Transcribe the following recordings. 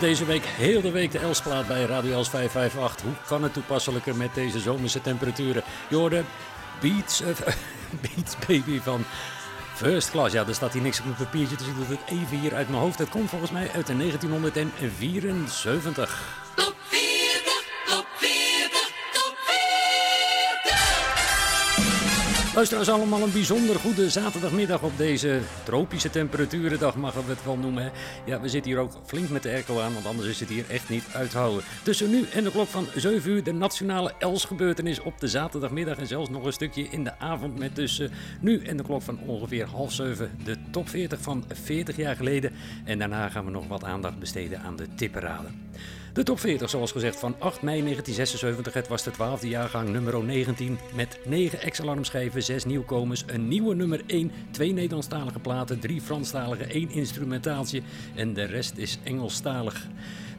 Deze week heel de week de Elsplaat bij Radio Els 558. Hoe kan het toepasselijker met deze zomerse temperaturen? Jorden, Beats, uh, Beats Baby van First Class. Ja, er staat hier niks op mijn papiertje, dus ik doe het even hier uit mijn hoofd. Het komt volgens mij uit de 1974. Luisteraars allemaal een bijzonder goede zaterdagmiddag op deze tropische temperaturendag, mag we het wel noemen. Ja, we zitten hier ook flink met de airco aan, want anders is het hier echt niet uithouden. Tussen nu en de klok van 7 uur de nationale Els-gebeurtenis op de zaterdagmiddag. En zelfs nog een stukje in de avond met tussen nu en de klok van ongeveer half 7 de top 40 van 40 jaar geleden. En daarna gaan we nog wat aandacht besteden aan de tipperaden. De top 40, zoals gezegd, van 8 mei 1976. Het was de 12e jaargang, nummer 19. Met 9 ex-alarmschijven, 6 nieuwkomers, een nieuwe nummer 1, 2 Nederlandstalige platen, 3 Franstalige, 1 instrumentaaltje en de rest is Engelstalig.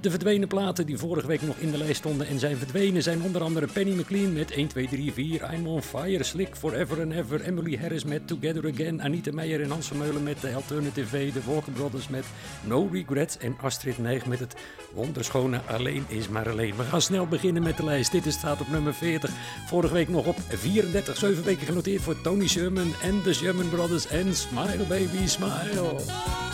De verdwenen platen die vorige week nog in de lijst stonden en zijn verdwenen zijn onder andere Penny McLean met 1, 2, 3, 4, I'm on Fire, Slick, Forever and Ever, Emily Harris met Together Again, Anita Meijer en Hans Vermeulen met The Alternative V, de Walker Brothers met No Regrets en Astrid Neig met het wonderschone Alleen is maar alleen. We gaan snel beginnen met de lijst. Dit staat op nummer 40. Vorige week nog op 34, 7 weken genoteerd voor Tony Sherman en de Sherman Brothers en Smile Baby Smile.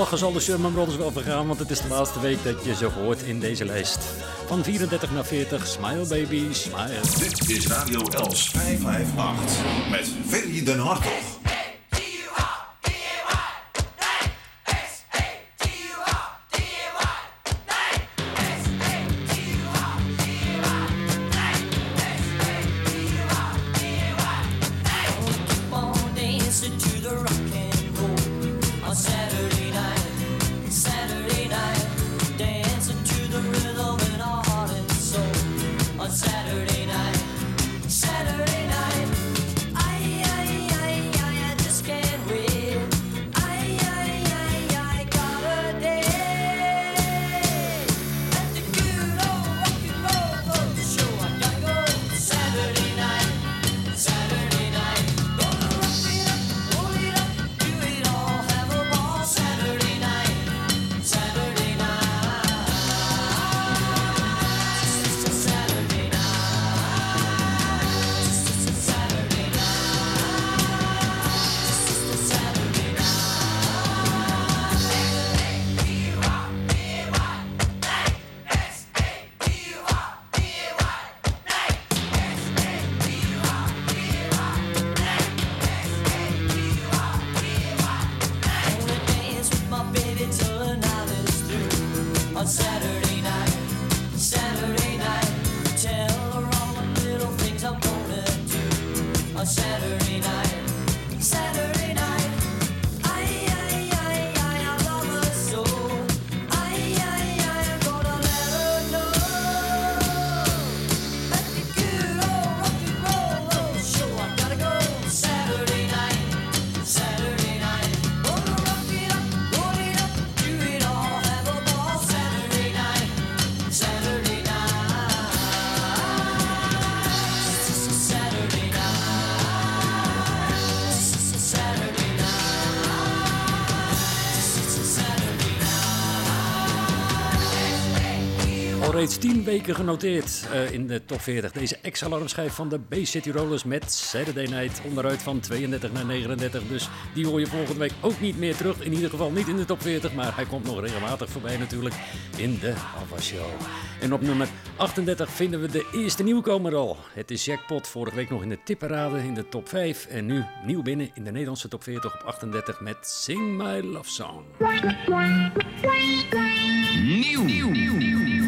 Lachen zal de Sherman Brothers wel want het is de laatste week dat je ze hoort in deze lijst. Van 34 naar 40, Smile Baby, Smile. Dit is Radio Els 558 met Ferry den Hartog. Weken genoteerd uh, in de top 40. Deze ex-alarmschijf van de Bay City Rollers met Saturday Night onderuit van 32 naar 39. Dus die hoor je volgende week ook niet meer terug. In ieder geval niet in de top 40, maar hij komt nog regelmatig voorbij natuurlijk in de Ava Show. En op nummer 38 vinden we de eerste nieuwkomer al. Het is Jackpot, vorige week nog in de tipperade in de top 5. En nu nieuw binnen in de Nederlandse top 40 op 38 met Sing My Love Song. Nieuw. nieuw.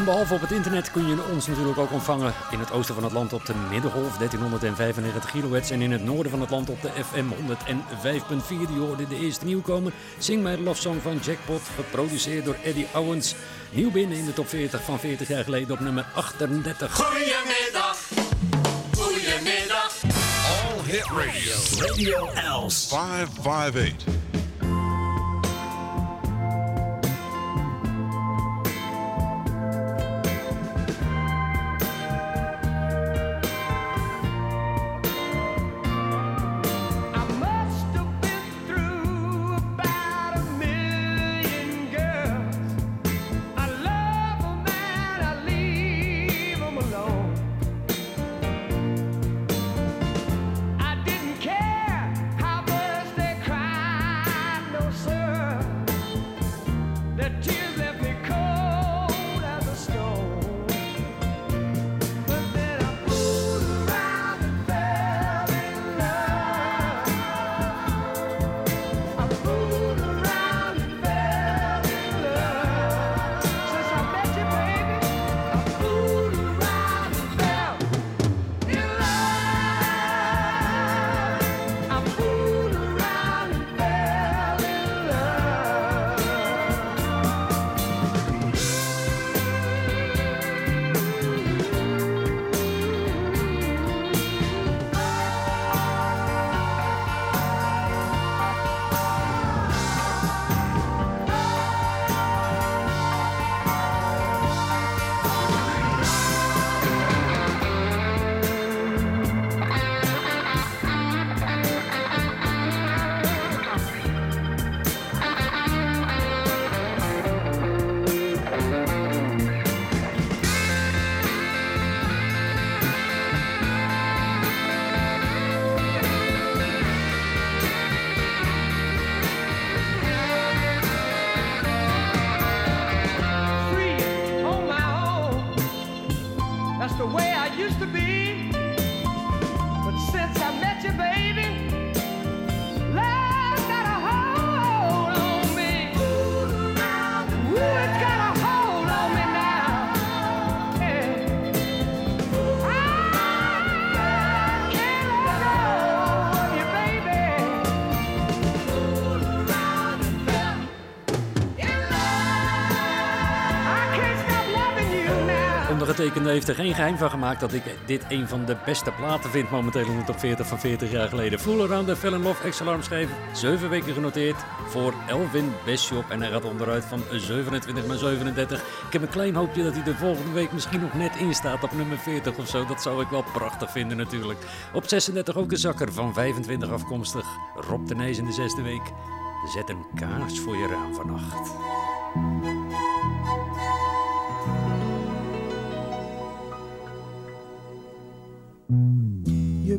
En behalve op het internet kun je ons natuurlijk ook ontvangen in het oosten van het land op de middengolf 1395 kHz en in het noorden van het land op de FM 105.4. Die hoorde de eerste nieuwkomer. Sing My Love Song van Jackpot, geproduceerd door Eddie Owens. Nieuw binnen in de top 40 van 40 jaar geleden op nummer 38. Goedemiddag, goedemiddag. All Hit Radio. Radio Els. 558. Ondertekende heeft er geen geheim van gemaakt dat ik dit een van de beste platen vind momenteel in de top 40 van 40 jaar geleden. Full Around the Fell in Love, Ex-alarm schrijven, 7 weken genoteerd voor Elvin Beshop en hij gaat onderuit van 27 naar 37. Ik heb een klein hoopje dat hij de volgende week misschien nog net in staat op nummer 40 of zo. Dat zou ik wel prachtig vinden natuurlijk. Op 36 ook een zakker van 25 afkomstig. Rob de Nijs in de zesde week. Zet een kaars voor je raam vannacht.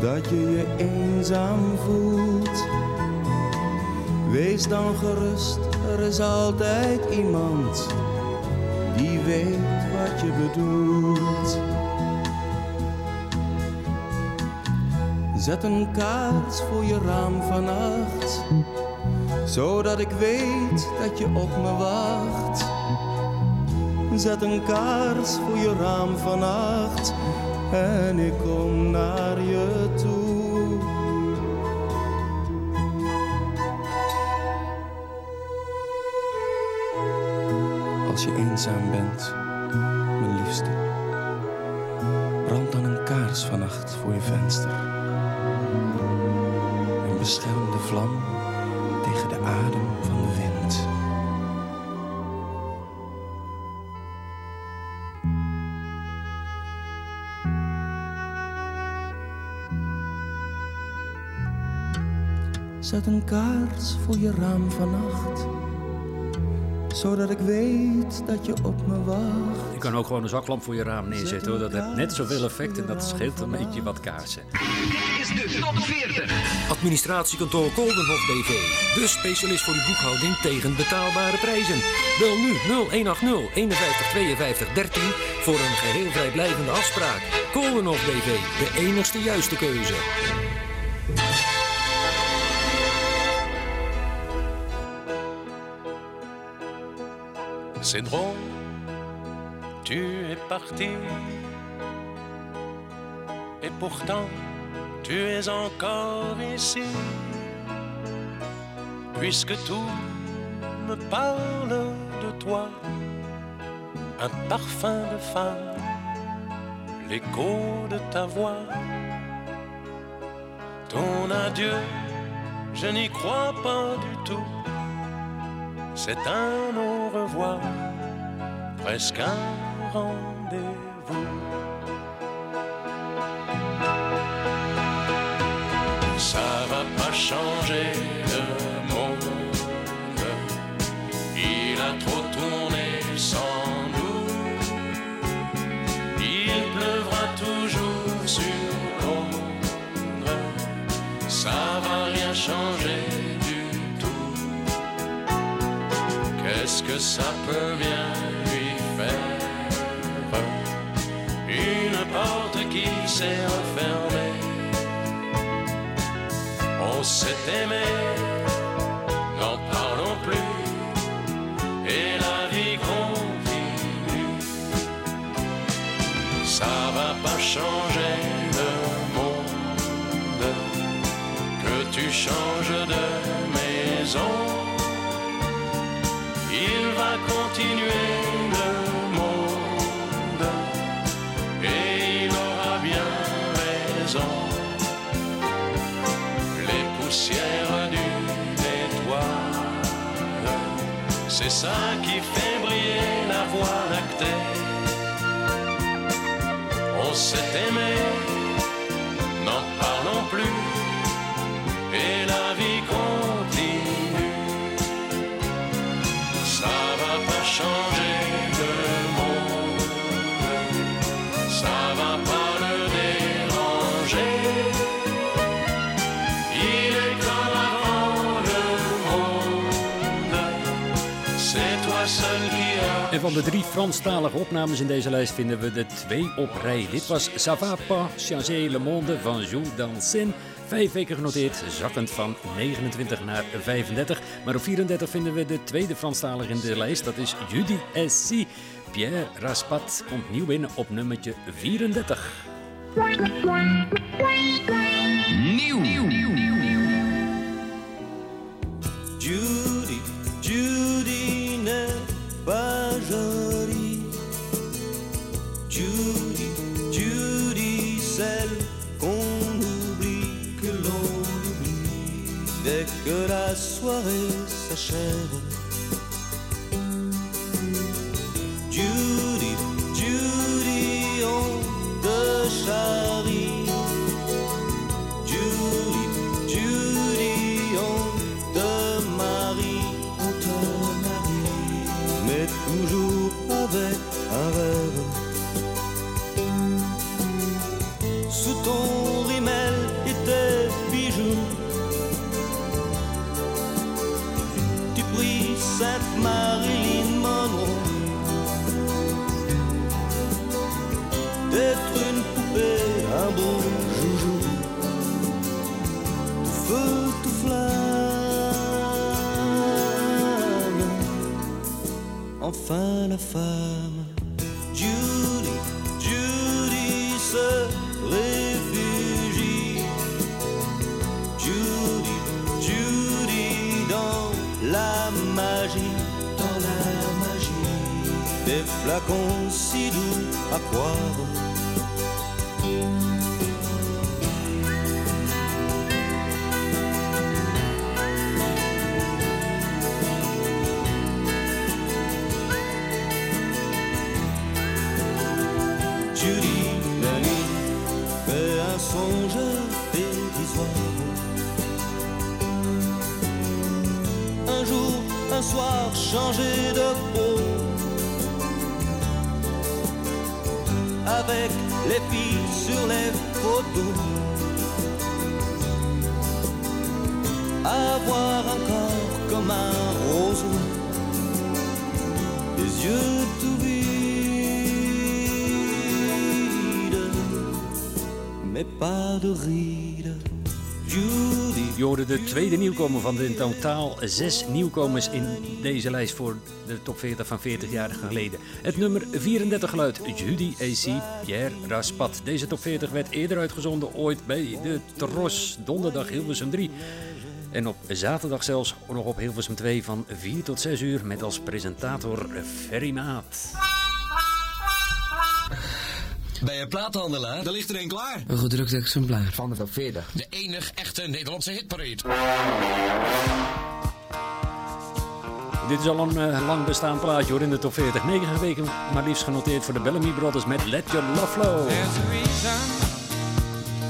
Dat je je eenzaam voelt, wees dan gerust, er is altijd iemand die weet wat je bedoelt. Zet een kaars voor je raam vannacht, zodat ik weet dat je op me wacht. Zet een kaars voor je raam vannacht en ik kom naar je toe. Als je eenzaam bent, mijn liefste, brand dan een kaars vannacht voor je venster. En bescherm de vlam Zet een kaars voor je raam vannacht, zodat ik weet dat je op me wacht. Je kan ook gewoon een zaklamp voor je raam neerzetten hoor. Dat heeft net zoveel effect en dat scheelt een beetje wat kaarsen. Dit is de top 40. Administratiekantoor Koldenhof BV. De specialist voor uw boekhouding tegen betaalbare prijzen. Bel nu 0180 51 52 13 voor een geheel vrijblijvende afspraak. Koldenhof BV, de enigste juiste keuze. C'est drôle, tu es parti. Et pourtant, tu es encore ici. Puisque tout me parle de toi, un parfum de femme, l'écho de ta voix. Ton adieu, je n'y crois pas du tout. C'est un au revoir, presque un rendez-vous. Ça va pas changer que ça peut bien lui faire Une porte qui s'est refermée. On s'est aimé, n'en parlons plus. Et la vie continue. Ça va pas changer le monde. Que tu changes de maison. Continuer le monde et il aura bien raison. Les poussières d'une étoile, c'est ça qui fait briller la voix lactée. On s'est aimé, n'en parlons plus, et la vie continue. En van de drie Franstalige opnames in deze lijst vinden we de twee op rij. Dit was Ça va changer le monde van Jules Dansin. Vijf weken genoteerd, zakkend van 29 naar 35. Maar op 34 vinden we de tweede Franstalige in de lijst. Dat is Judy S.C. Pierre Raspat komt nieuw binnen op nummertje 34. Judy, Judy la soirée s'achève. Enfin la femme, Judy, Judy se réfugie. Judy, Judy dans la magie, dans la magie des flacons si doux à croire. Un soir, changer de peau. Avec les filles sur les photos. Avoir un corps comme un roseau. Des yeux tout vides, mais pas de rides. Je hoorde de tweede nieuwkomer van de in totaal zes nieuwkomers in deze lijst voor de top 40 van 40 jaar geleden. Het nummer 34 geluid, Judy AC Pierre Raspat. Deze top 40 werd eerder uitgezonden ooit bij de Tros, donderdag Hilversum 3. En op zaterdag zelfs nog op Hilversum 2 van 4 tot 6 uur met als presentator Ferry Maat. Bij een plaathandelaar, daar ligt er een klaar. Een gedrukt exemplaar van de top 40. De enig echte Nederlandse hitparade. Dit is al een eh, lang bestaand plaatje hoor in de top 40. 9 weken maar liefst genoteerd voor de Bellamy Brothers met Let Your Love Flow. There's a reason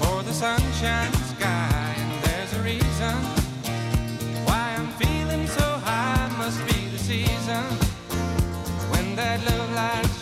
for the sunshine sky, and there's a reason why I'm feeling so high. Must be the season when that love light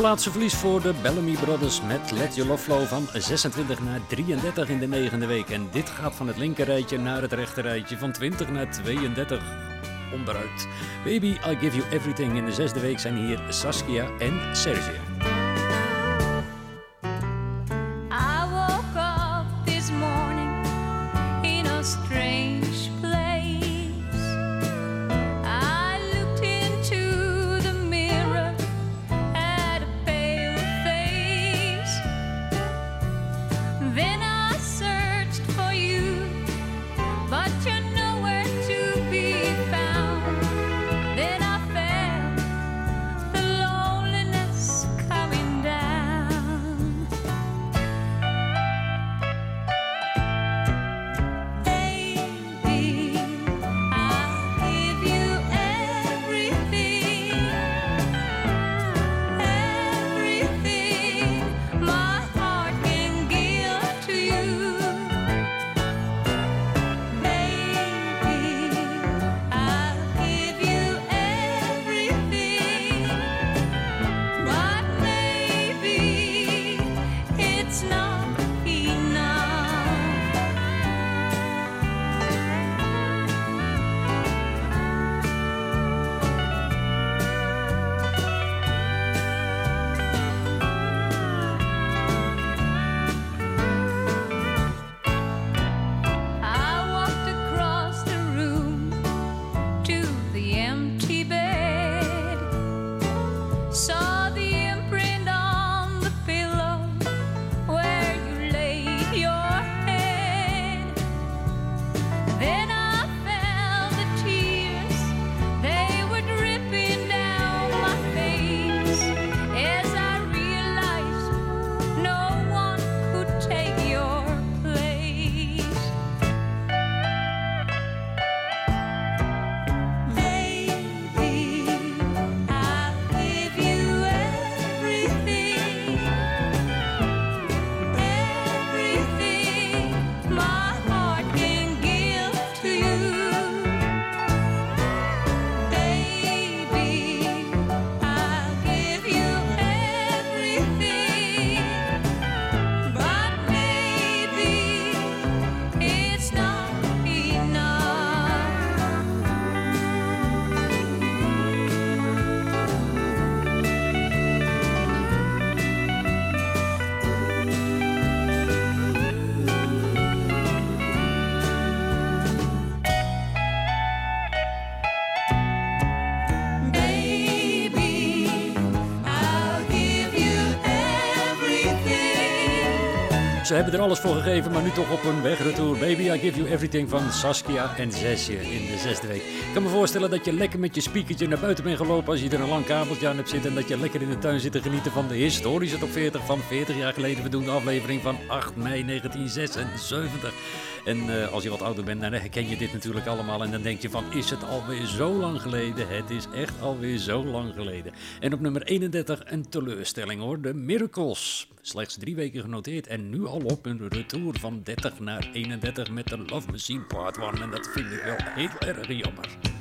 Zeven plaatsen verlies voor de Bellamy Brothers met Let Your Love Flow van 26 naar 33 in de negende week. En dit gaat van het linkerrijtje naar het rechterrijtje van 20 naar 32 onderuit. Baby, I Give You Everything in de zesde week zijn hier Saskia en Serge. Ze hebben er alles voor gegeven, maar nu toch op een wegretour. Baby, I Give You Everything van Saskia en Zesje in de zesde week. Ik kan me voorstellen dat je lekker met je speakertje naar buiten bent gelopen als je er een lang kabeltje aan hebt zitten. En dat je lekker in de tuin zit te genieten van de historische top 40 van 40 jaar geleden. We doen de aflevering van 8 mei 1976. En eh, als je wat ouder bent, dan herken je dit natuurlijk allemaal. En dan denk je van, is het alweer zo lang geleden? Het is echt alweer zo lang geleden. En op nummer 31 een teleurstelling hoor, de Miracles. Slechts drie weken genoteerd en nu al op een retour van 30 naar 31 met de Love Machine Part 1. En dat vind ik wel heel erg jammer.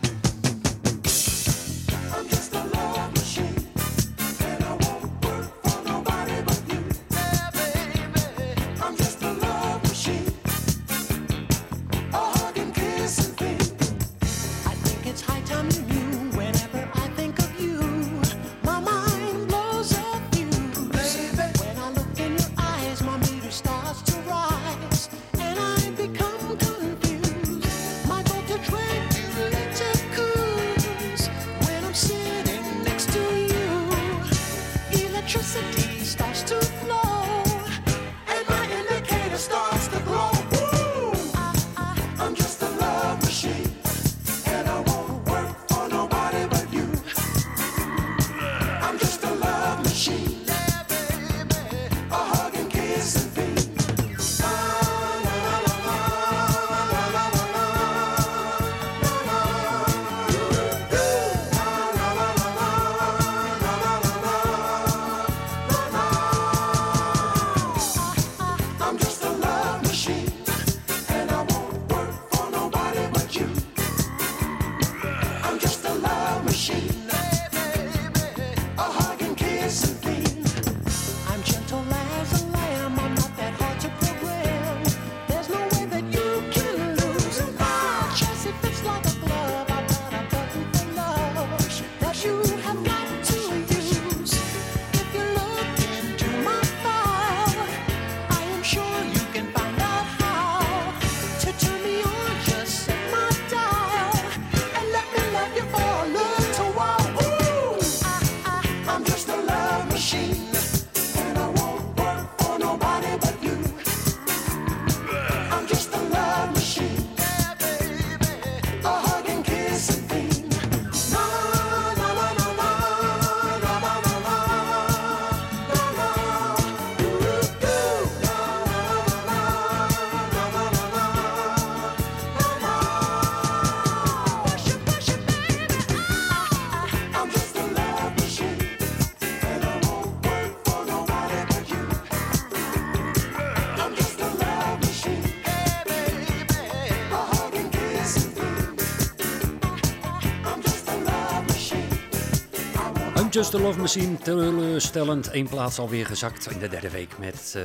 A Love Machine, teleurstellend. Eén plaats alweer gezakt in de derde week met... eh,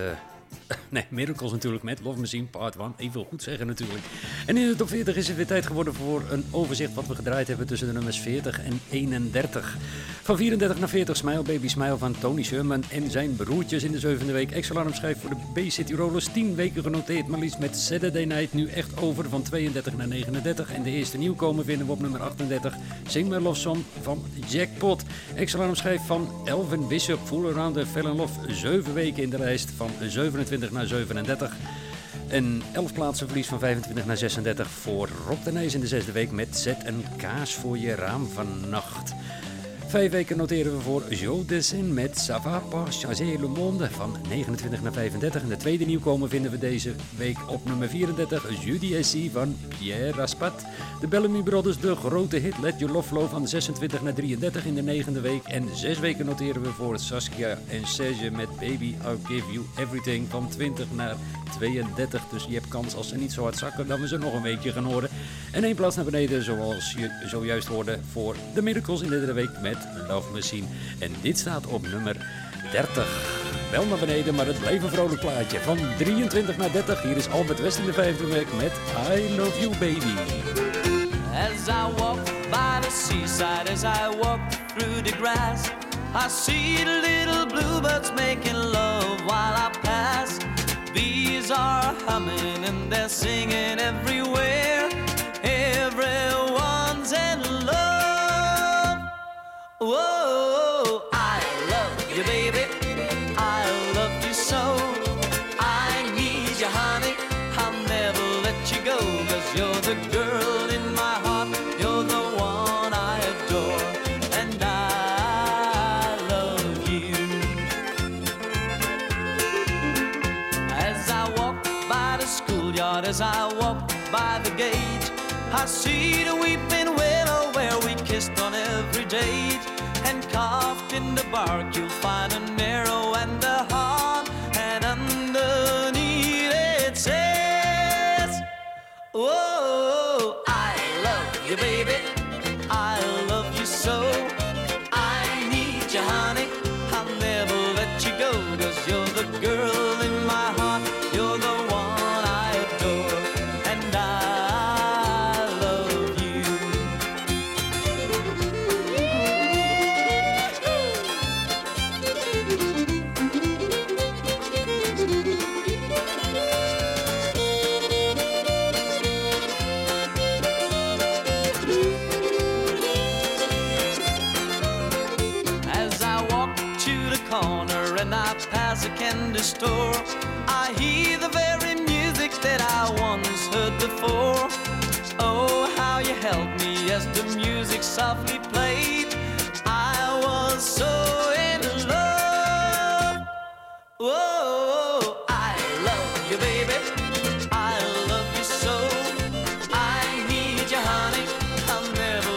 Nee, Miracles natuurlijk met Love Machine Part 1. Even goed zeggen natuurlijk. En in de top 40 is het weer tijd geworden voor een overzicht wat we gedraaid hebben tussen de nummers 40 en 31. Van 34 naar 40 Smile Baby Smile van Tony Sherman en zijn broertjes in de zevende week. Extra alarmschijf voor de B-City Rollers. 10 weken genoteerd, maar liefst met Saturday Night nu echt over van 32 naar 39. En de eerste nieuwkomer vinden we op nummer 38. Sing My Love van Jackpot. Extra alarmschijf van Elvin Bishop. Full Around the Fell in Love. 7 weken in de lijst van 27 naar 37. Een 11 plaatsen verlies van 25 naar 36 voor Rob de Nijs in de zesde week met Zet een kaas voor je raam vannacht. Vijf weken noteren we voor Joe Dessin met Ça va pas changer le monde van 29 naar 35. En de tweede nieuwkomer vinden we deze week op nummer 34. Judy SC van Pierre Raspat. De Bellamy Brothers, de grote hit Let Your Love Flow van 26 naar 33 in de negende week. En zes weken noteren we voor Saskia en Serge met Baby I'll Give You Everything van 20 naar 32. Dus je hebt kans als ze niet zo hard zakken dat we ze nog een weekje gaan horen. En één plaats naar beneden zoals je zojuist hoorde voor The Miracles in de derde week met Love Machine. En dit staat op nummer 30. Wel naar beneden, maar het bleef een vrolijk plaatje. Van 23 naar 30. Hier is Albert West in de vijfde week met I Love You Baby. As I walk by the seaside, as I walk through the grass, I see the little bluebirds making love while I pass. Bees are humming and they're singing everywhere. Everyone's Whoa, I love you, baby. I love you so. I need you, honey. I'll never let you go. Cause you're the girl in my heart. You're the one I adore. And I love you. As I walk by the schoolyard, as I walk by the gate, I see the weeping willow where we kissed on every date. Bark, you'll find an arrow and a heart. And underneath it says, Whoa, as the music softly played. I was so in love. Whoa, I love you, baby. I love you so. I need you, honey.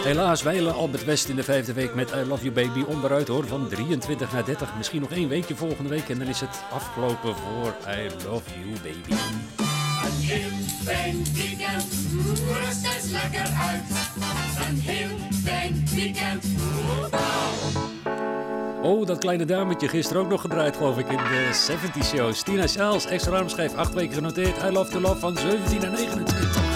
Helaas wijlen Albert West in de vijfde week met I Love You Baby onderuit hoor. Van 23 naar 30. Misschien nog één weekje volgende week en dan is het afgelopen voor I Love You Baby. Een heel fijn weekend, rust eens lekker uit. Een heel fijn weekend. Oh, dat kleine dametje gisteren ook nog gedraaid geloof ik in de 70 shows. Tina Charles, extra armschijf, acht weken genoteerd. I Love to Love van 17 naar 29.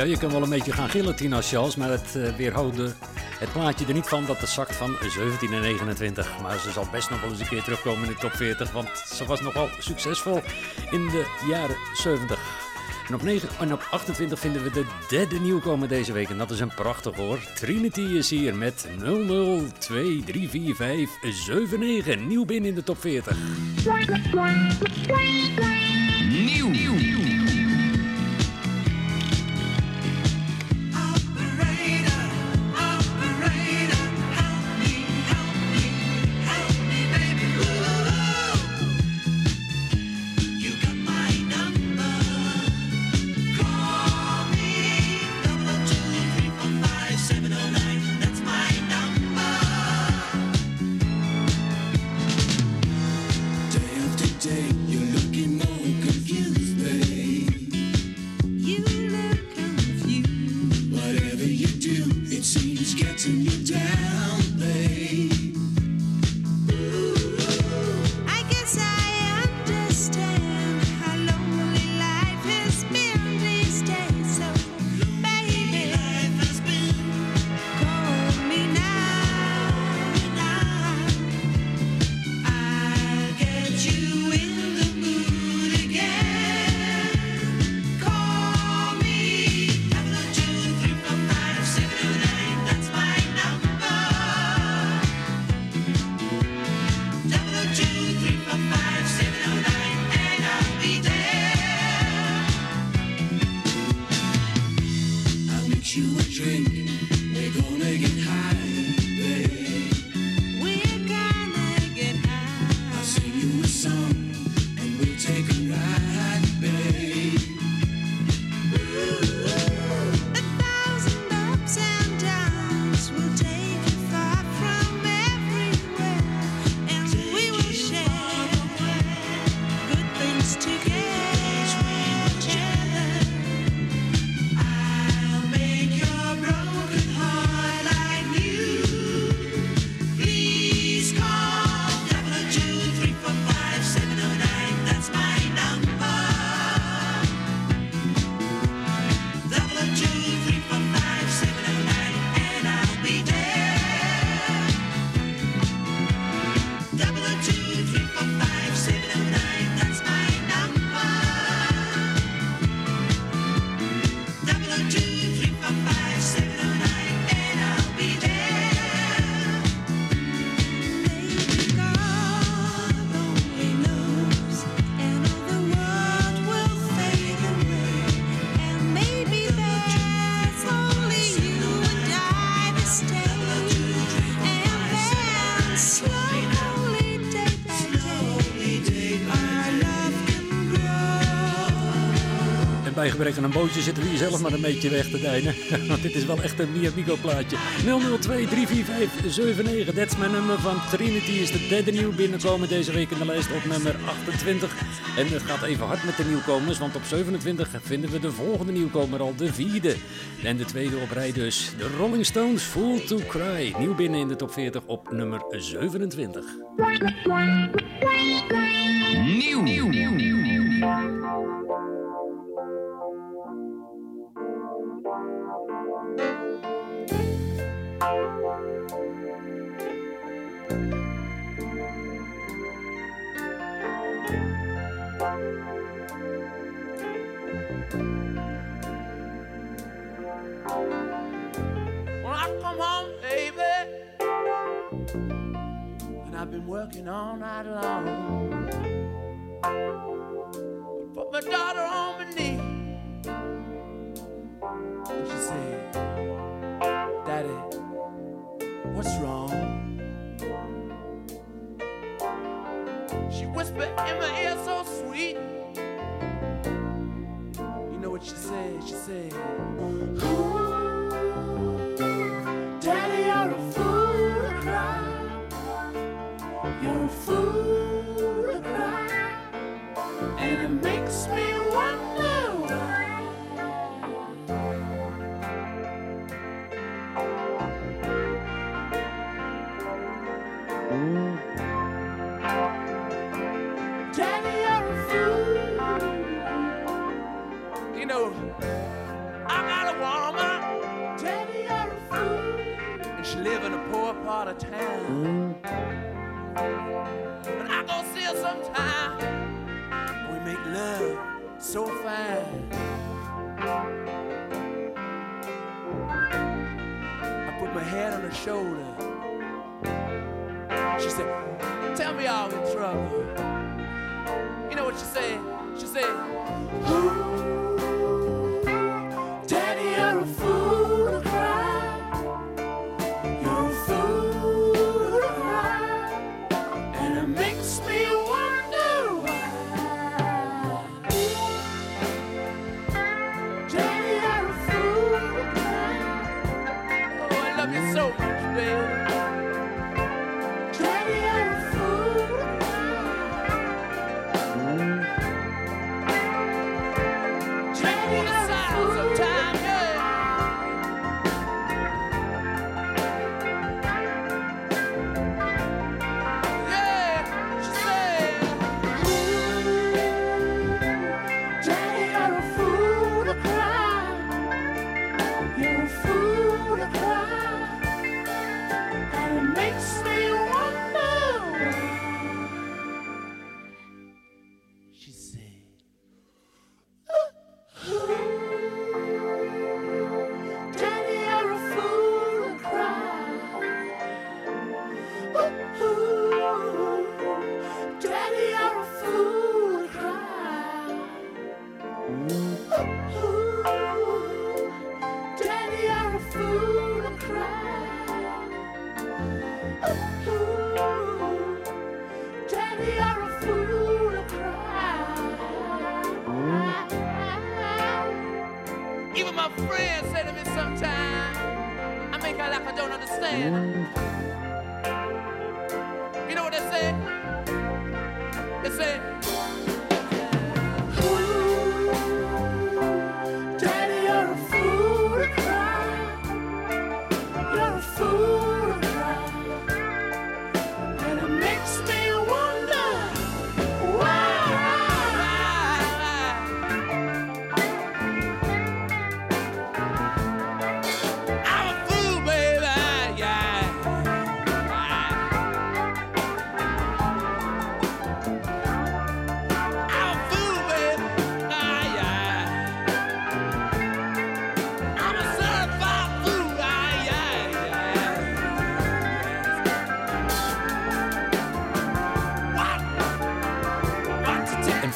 Ja, je kan wel een beetje gaan gillen, Tina Charles, maar het uh, weerhouden het plaatje er niet van dat het zakt van 17 en 29. Maar ze zal best nog wel eens een keer terugkomen in de top 40, want ze was nogal succesvol in de jaren 70. En op, 9, en op 28 vinden we de derde nieuwkomer deze week. En dat is een prachtig hoor. Trinity is hier met 00234579. Nieuw binnen in de top 40. Aan een bootje zitten we hier zelf maar een beetje weg te deinen. Want dit is wel echt een Miamigo plaatje. 002-345-79. Dat is mijn nummer van Trinity. Is de derde nieuw binnenkomen deze week in de lijst op nummer 28. En het gaat even hard met de nieuwkomers. Want op 27 vinden we de volgende nieuwkomer al de vierde. En de tweede op rij dus. De Rolling Stones Fool to Cry. Nieuw binnen in de top 40 op nummer 27. Nieuw. nieuw, nieuw, nieuw. I've been working all night long. Put my daughter on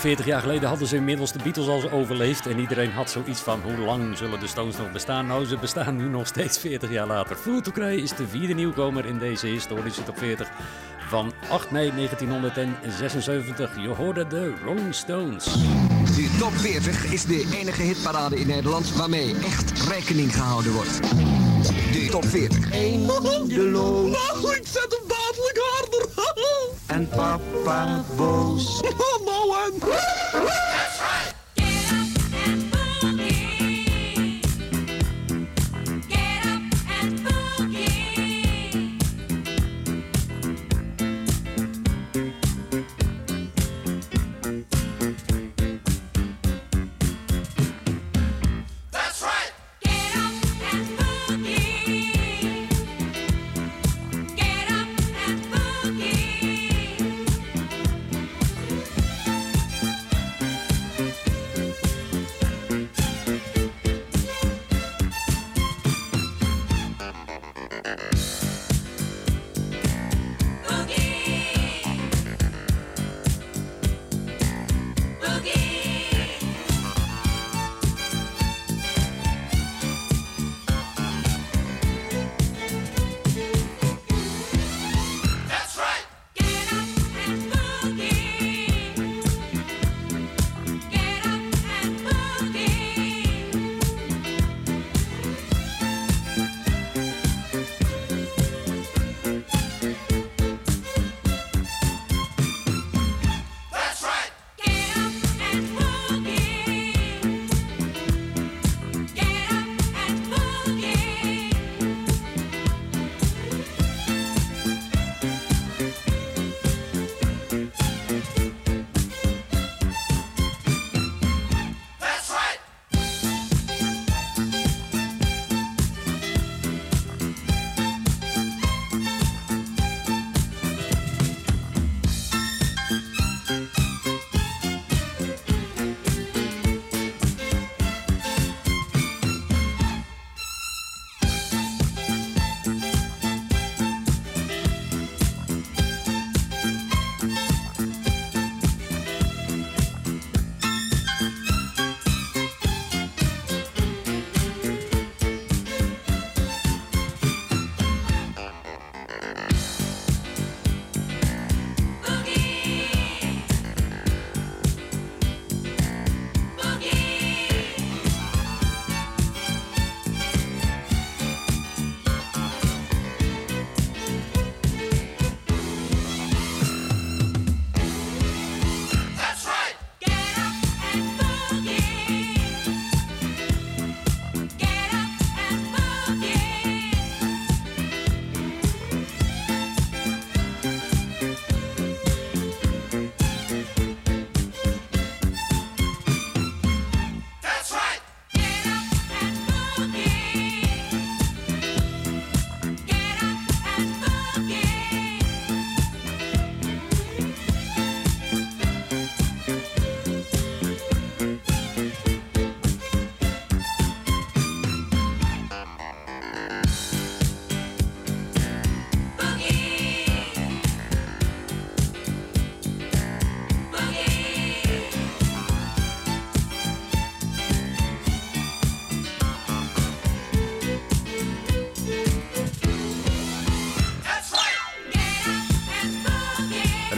40 jaar geleden hadden ze inmiddels de Beatles al overleefd. En iedereen had zoiets van: hoe lang zullen de Stones nog bestaan? Nou, ze bestaan nu nog steeds 40 jaar later. Food to Cry is de vierde nieuwkomer in deze historische top 40 van 8 mei 1976. Je hoorde de Rolling Stones. De top 40 is de enige hitparade in Nederland waarmee echt rekening gehouden wordt. De top 40. Eindeloos. Nou, ik zet hem dadelijk harder. en papa boos. Oh,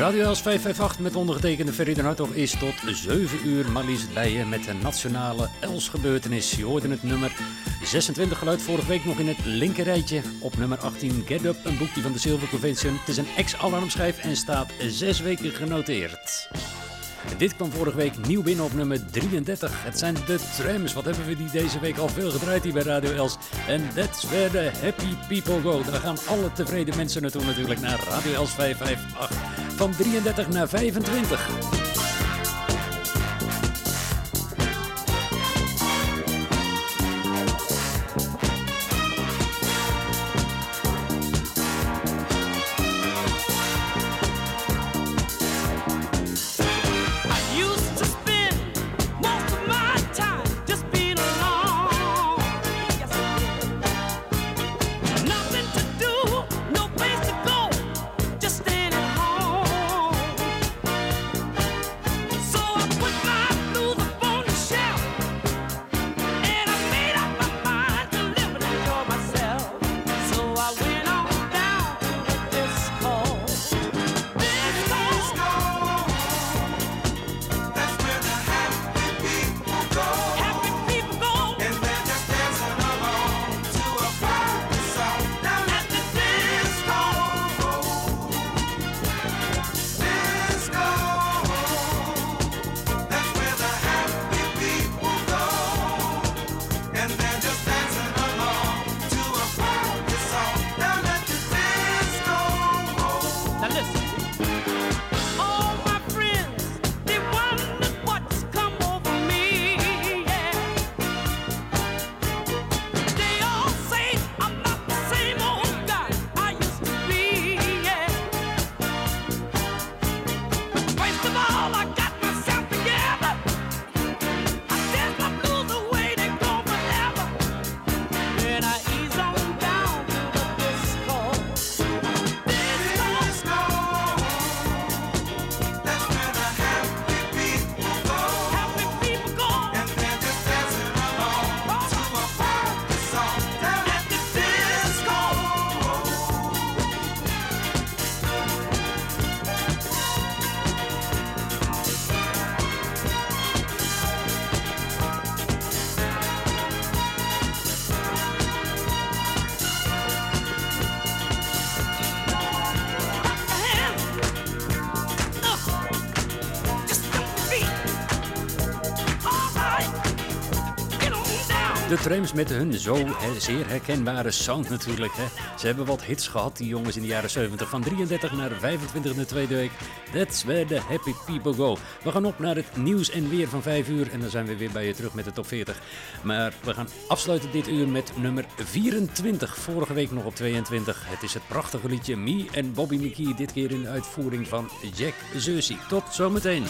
Radio Els 558 met ondergetekende Ferry de Hartog is tot 7 uur maar liefst met een nationale Els gebeurtenis. Je hoorde het nummer 26 geluid vorige week nog in het linkerrijtje. Op nummer 18 Get Up, een boekje van de Silver Convention. Het is een ex-alarmschijf en staat 6 weken genoteerd. Dit kwam vorige week nieuw binnen op nummer 33. Het zijn de trams. Wat hebben we die deze week al veel gedraaid hier bij Radio Els. En that's where the happy people go. Daar gaan alle tevreden mensen naartoe natuurlijk naar Radio Els 558. Van 33 naar 25. Trams met hun zo zeer herkenbare sound natuurlijk. Ze hebben wat hits gehad, die jongens in de jaren 70. Van 33 naar 25 in de tweede week. That's where the happy people go. We gaan op naar het nieuws en weer van 5 uur. En dan zijn we weer bij je terug met de top 40. Maar we gaan afsluiten dit uur met nummer 24. Vorige week nog op 22. Het is het prachtige liedje Me en Bobby McKee. Dit keer in de uitvoering van Jack Zeusy. Tot zometeen.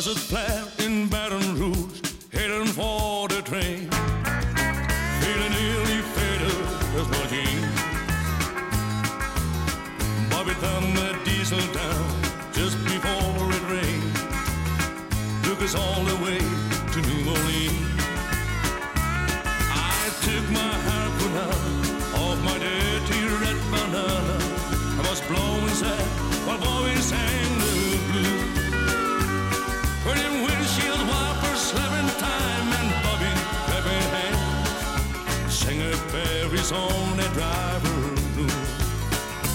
Buzzard flat in Baton Rouge, heading for the train. Feeling nearly faded as my jeans. Bobby thumbed the diesel down just before it rained. Took us all the way Driver.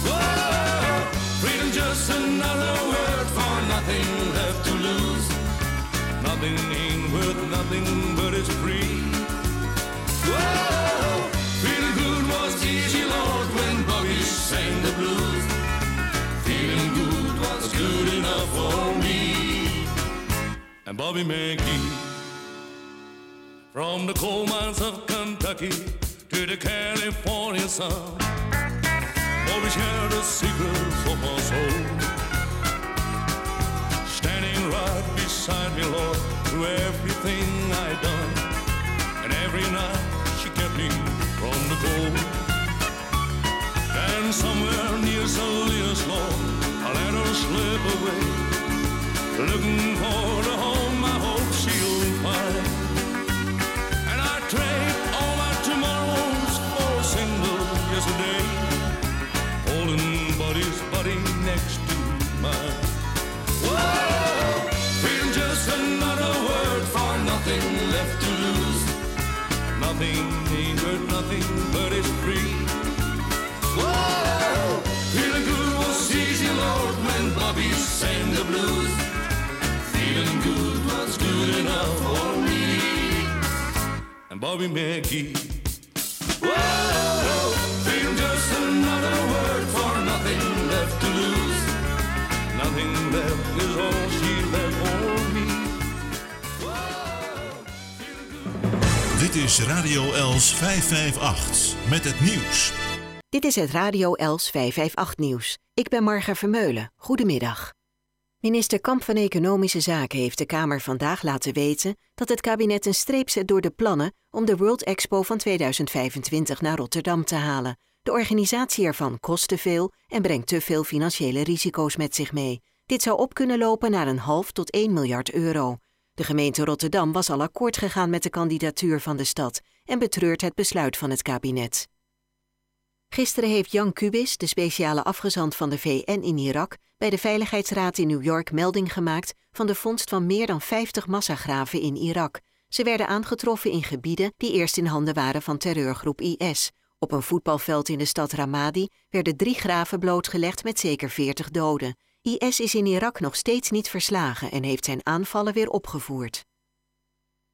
Whoa, freedom just another word for nothing left to lose. Nothing ain't worth nothing but it's free. Whoa, feeling good was easy, Lord, when Bobby sang the blues. Feeling good was good enough for me and Bobby McGee. From the coal mines of Kentucky to the California sun, Bobby shared the secrets of my soul. Standing right beside me, Lord, through everything I done, and every night she kept me from the cold. And somewhere near Salinas, Lord, I let her slip away. Looking for the home I hope she'll find. And I trade today, holding Buddy's buddy next to mine. Whoa, feeling just another word for nothing left to lose. Nothing ain't hurt nothing, but it's free. Whoa, feeling good was easy, Lord, when Bobby sang the blues. Feeling good was good enough for me. And Bobby McGee. Dit is Radio Els 558 met het nieuws. Dit is het Radio Els 558 nieuws. Ik ben Marga Vermeulen. Goedemiddag. Minister Kamp van Economische Zaken heeft de Kamer vandaag laten weten dat het kabinet een streep zet door de plannen om de World Expo van 2025 naar Rotterdam te halen. De organisatie ervan kost te veel en brengt te veel financiële risico's met zich mee. Dit zou op kunnen lopen naar een half tot 1 miljard euro. De gemeente Rotterdam was al akkoord gegaan met de kandidatuur van de stad en betreurt het besluit van het kabinet. Gisteren heeft Jan Kubis, de speciale afgezant van de VN in Irak, bij de Veiligheidsraad in New York melding gemaakt van de vondst van meer dan 50 massagraven in Irak. Ze werden aangetroffen in gebieden die eerst in handen waren van terreurgroep IS. Op een voetbalveld in de stad Ramadi werden drie graven blootgelegd met zeker 40 doden. IS is in Irak nog steeds niet verslagen en heeft zijn aanvallen weer opgevoerd.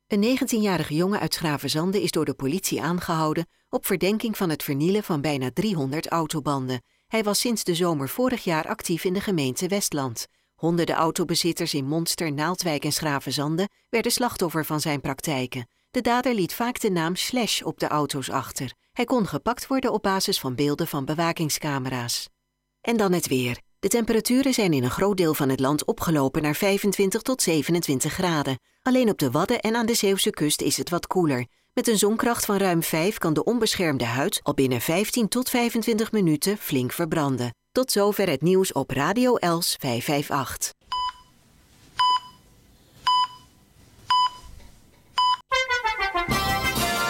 Een 19-jarige jongen uit Schravenzande is door de politie aangehouden op verdenking van het vernielen van bijna 300 autobanden. Hij was sinds de zomer vorig jaar actief in de gemeente Westland. Honderden autobezitters in Monster, Naaldwijk en Schravenzande werden slachtoffer van zijn praktijken. De dader liet vaak de naam Slash op de auto's achter. Hij kon gepakt worden op basis van beelden van bewakingscamera's. En dan het weer. De temperaturen zijn in een groot deel van het land opgelopen naar 25 tot 27 graden. Alleen op de Wadden en aan de Zeeuwse kust is het wat koeler. Met een zonkracht van ruim 5 kan de onbeschermde huid al binnen 15 tot 25 minuten flink verbranden. Tot zover het nieuws op Radio Els 558.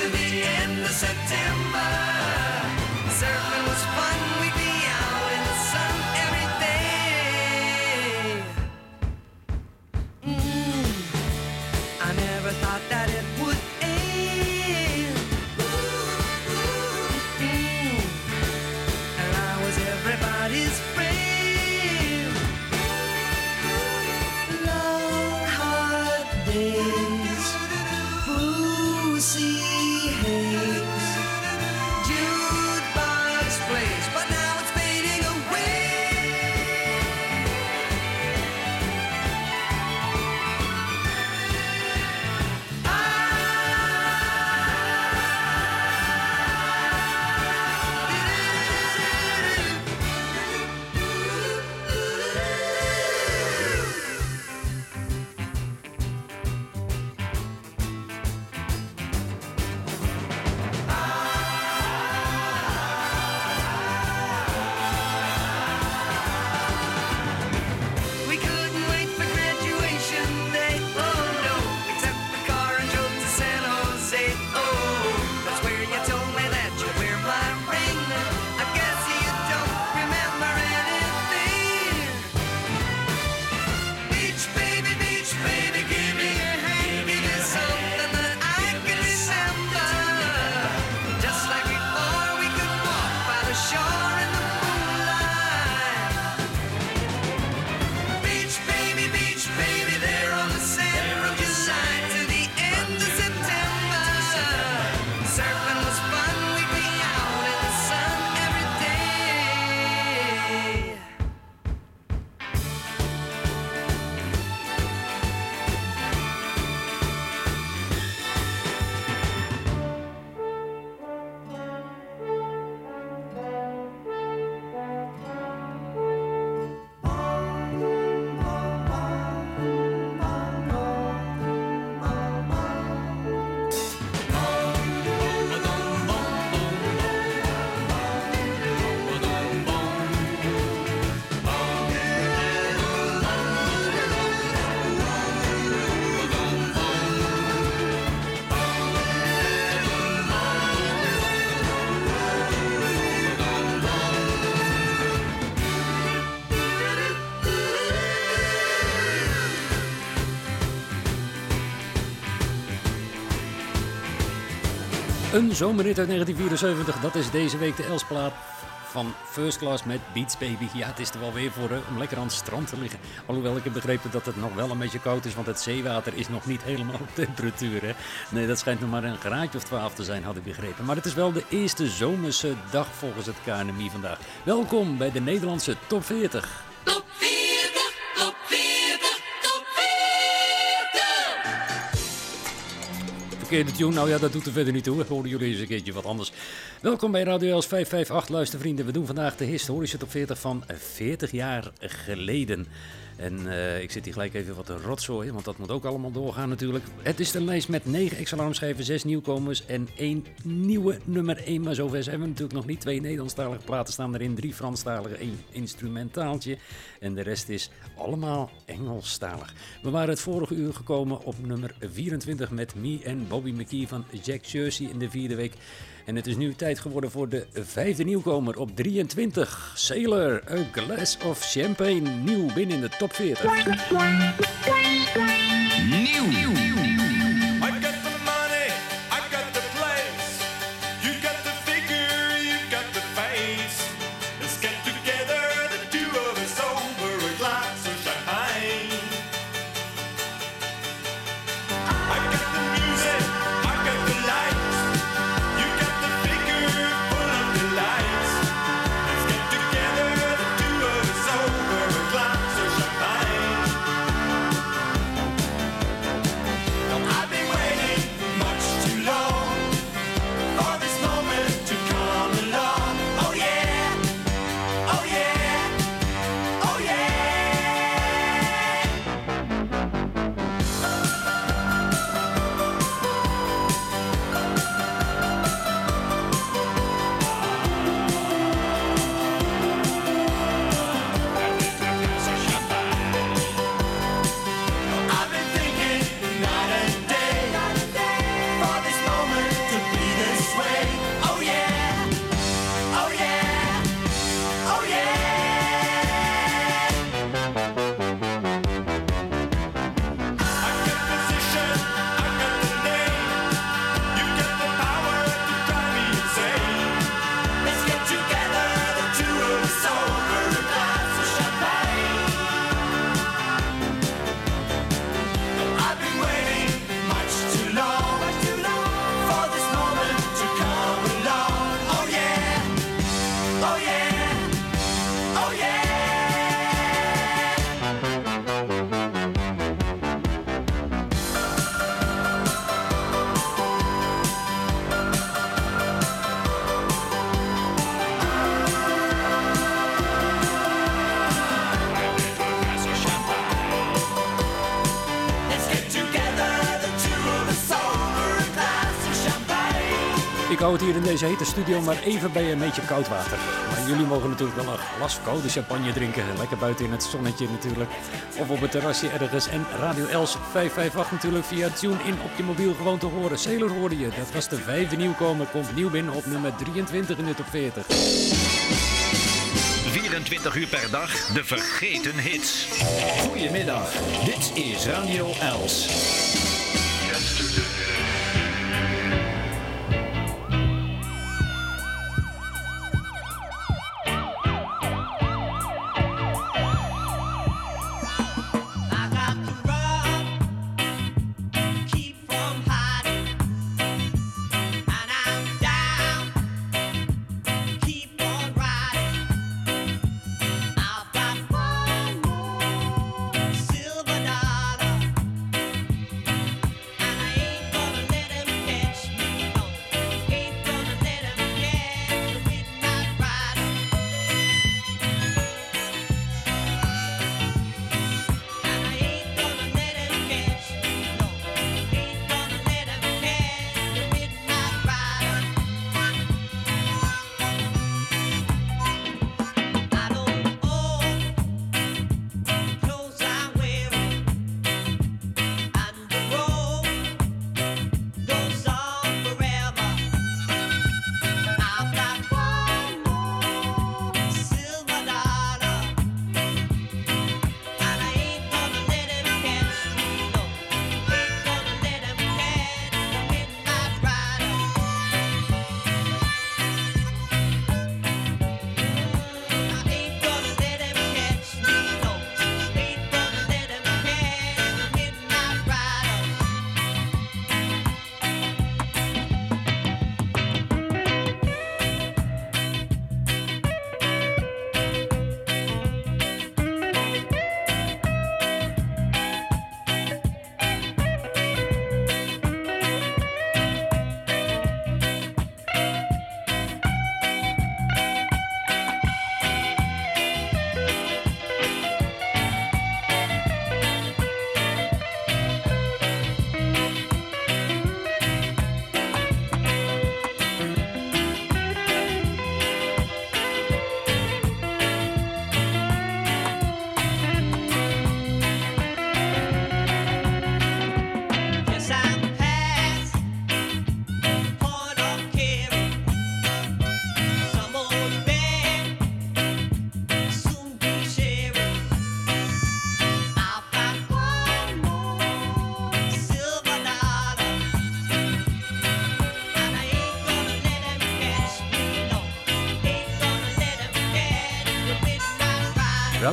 To the end of September. Een zomerrit uit 1974, dat is deze week de Elsplaat van First Class met Beats Baby. Ja, het is er wel weer voor om lekker aan het strand te liggen. Alhoewel ik heb begrepen dat het nog wel een beetje koud is, want het zeewater is nog niet helemaal op temperatuur. Hè. Nee, dat schijnt nog maar een graadje of 12 te zijn, had ik begrepen. Maar het is wel de eerste zomerse dag volgens het KNMI vandaag. Welkom bij de Nederlandse Top 40. Verkeerde tune, nou ja, dat doet er verder niet toe. Horen jullie eens een keertje wat anders. Welkom bij Radio Els 558, luistervrienden. We doen vandaag de historische top 40 van 40 jaar geleden. En eh, ik zit hier gelijk even wat te rotzooien, want dat moet ook allemaal doorgaan natuurlijk. Het is de lijst met 9 ex-alarmschijven, 6 nieuwkomers en 1 nieuwe nummer 1. Maar zover zijn we natuurlijk nog niet. Twee Nederlandstalige platen staan erin, drie Franstalige, één instrumentaaltje. En de rest is allemaal Engelstalig. We waren het vorige uur gekomen op nummer 24 met Me en Bobby McKee van Jack Jersey in de vierde week. En het is nu tijd geworden voor de vijfde nieuwkomer op 23. Sailor, A Glass of Champagne, nieuw binnen in de top 40. I hier in deze hete studio maar even bij een beetje koud water. Maar jullie mogen natuurlijk wel een glas koude champagne drinken. Lekker buiten in het zonnetje natuurlijk. Of op het terrasje ergens. En Radio Els 558 natuurlijk via TuneIn op je mobiel gewoon te horen. Sailor hoorde je. Dat was de vijfde nieuwkomer. Komt nieuw binnen op nummer 23 in de top 40. 24 uur per dag, de vergeten hits. Goedemiddag, dit is Radio Els.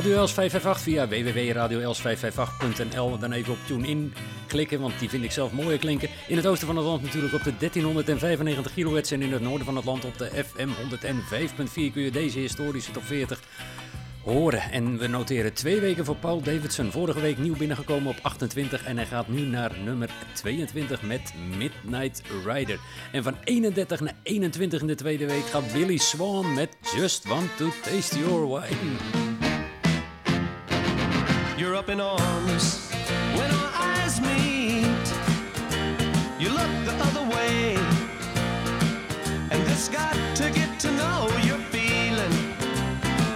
Radio Els 558 via www.radioels558.nl. Dan even op TuneIn klikken, want die vind ik zelf mooier klinken. In het oosten van het land natuurlijk op de 1395 kHz en in het noorden van het land op de FM 105.4 kun je deze historische top 40 horen. En we noteren twee weken voor Paul Davidson. Vorige week nieuw binnengekomen op 28 en hij gaat nu naar nummer 22 met Midnight Rider. En van 31 naar 21 in de tweede week gaat Billy Swan met Just Want to Taste Your Wine. You're up in arms when our eyes meet. You look the other way, and this got to get to know your feeling.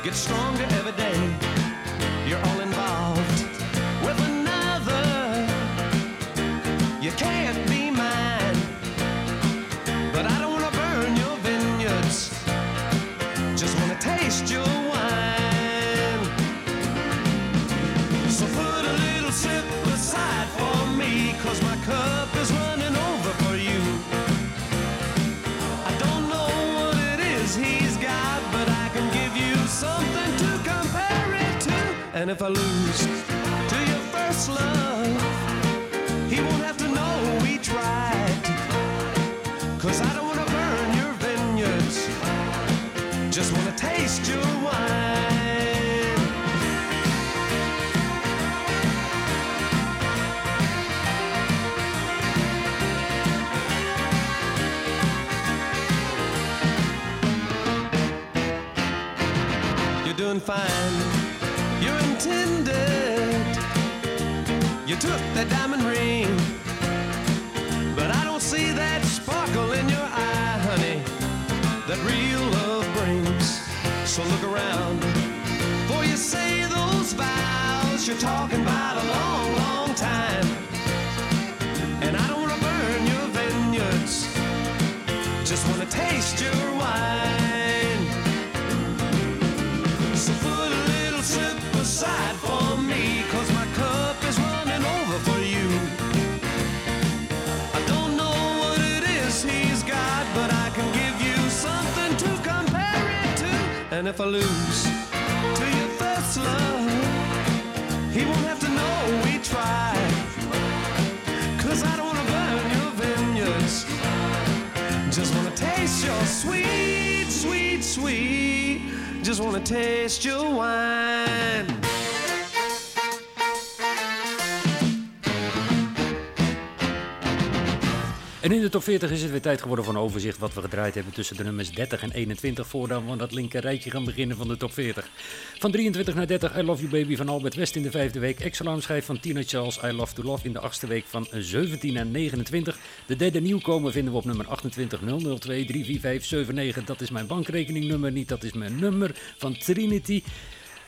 Get stronger every day. And if I lose to your first love, he won't have to know we tried. Cause I don't wanna burn your vineyards, just wanna taste your wine. You're doing fine. Intended. You took that diamond ring. But I don't see that sparkle in your eye, honey, that real love brings. So look around. For you say those vows you're talking And if I lose to your first love, he won't have to know we tried. Cause I don't wanna burn your vineyards. Just wanna taste your sweet, sweet, sweet. Just wanna taste your wine. En in de top 40 is het weer tijd geworden voor een overzicht wat we gedraaid hebben tussen de nummers 30 en 21 voordat we dat linker rijtje gaan beginnen van de top 40. Van 23 naar 30 I Love You Baby van Albert West in de vijfde week. Ex-alarmschijf van Tina Charles I Love To Love in de achtste week van 17 naar 29. De derde nieuwkomer vinden we op nummer 28 002 34579. Dat is mijn bankrekeningnummer niet, dat is mijn nummer van Trinity.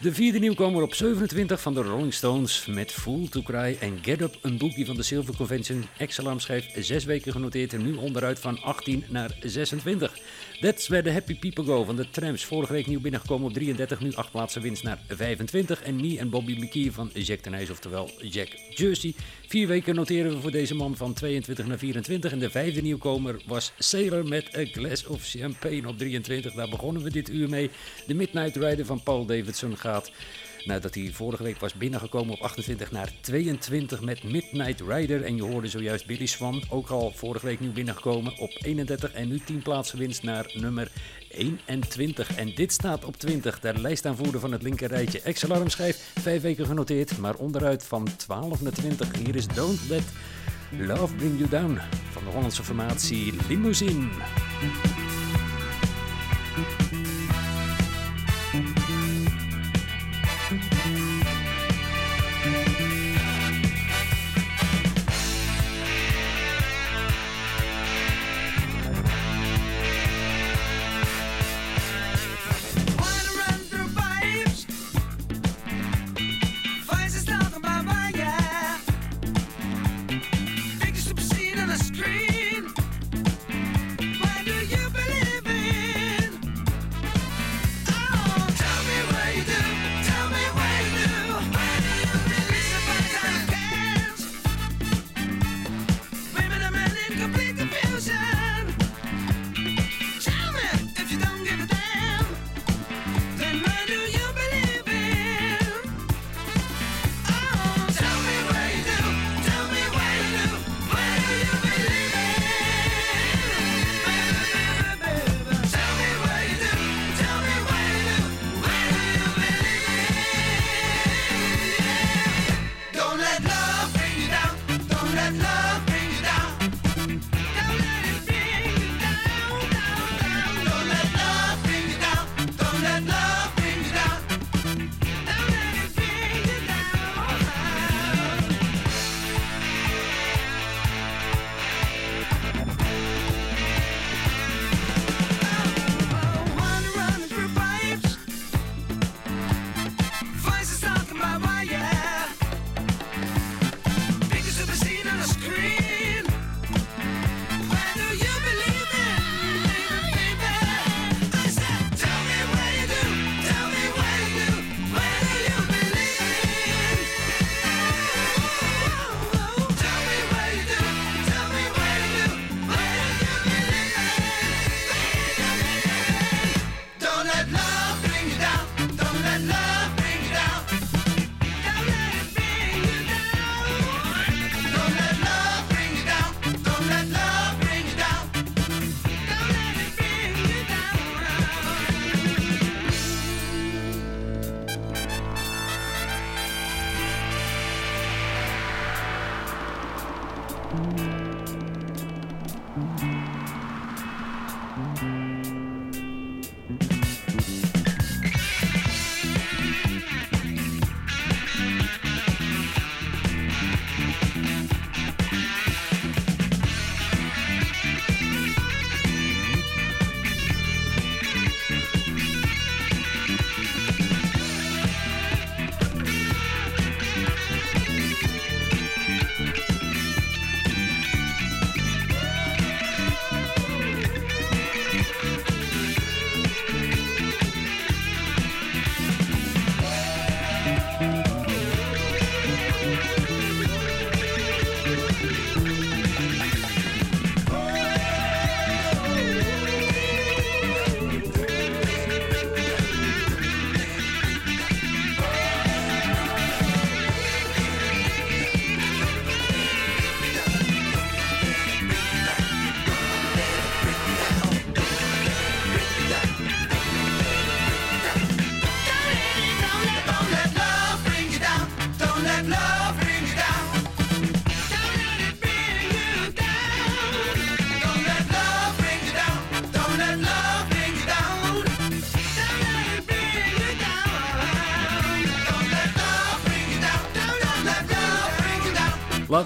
De vierde nieuwkomer op 27 van de Rolling Stones met Fool to Cry en Get Up, een boekje van de Silver Convention. Ex-alarm schijf zes weken genoteerd en nu onderuit van 18 naar 26. That's where the happy people go van de Tramps. Vorige week nieuw binnengekomen op 33, nu 8 plaatsen winst naar 25. En Me en Bobby McKee van Jack Tenijs, oftewel Jack Jersey. Vier weken noteren we voor deze man van 22 naar 24. En de vijfde nieuwkomer was Sailor met A Glass of Champagne op 23. Daar begonnen we dit uur mee. De Midnight Rider van Paul Davidson gaat... Nadat hij vorige week was binnengekomen op 28 naar 22 met Midnight Rider. En je hoorde zojuist Billy Swan, ook al vorige week nieuw binnengekomen op 31. En nu 10 plaatsen winst naar nummer 21. En dit staat op 20, de lijstaanvoerder van het linker rijtje. Ex-alarmschijf, 5 weken genoteerd, maar onderuit van 12 naar 20. Hier is Don't Let Love Bring You Down van de Hollandse formatie Limousine.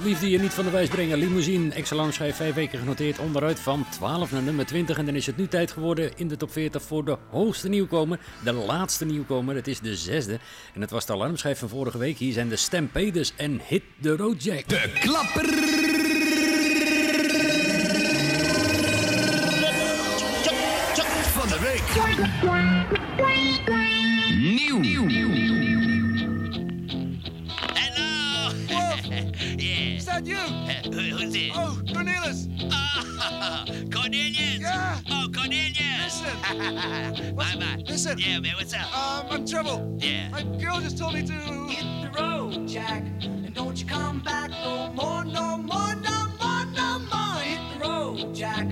liefde je niet van de wijs brengen. Limousine, Excellence schrijft vijf weken genoteerd onderuit van 12 naar nummer 20. En dan is het nu tijd geworden in de top 40 voor de hoogste nieuwkomer. De laatste nieuwkomer, dat is de zesde. En dat was de alarmschijf van vorige week. Hier zijn de Stampeders en Hit the Road Jack. De klapper! about you? who's it? Oh, Cornelius. Oh, Cornelius. Yeah. Oh, Cornelius. Listen. bye bye. Listen. Yeah, man, what's up? Um, I'm trouble. Yeah. My girl just told me to hit the road, Jack, and don't you come back no more, no more, no more, no more. Hit the road, Jack.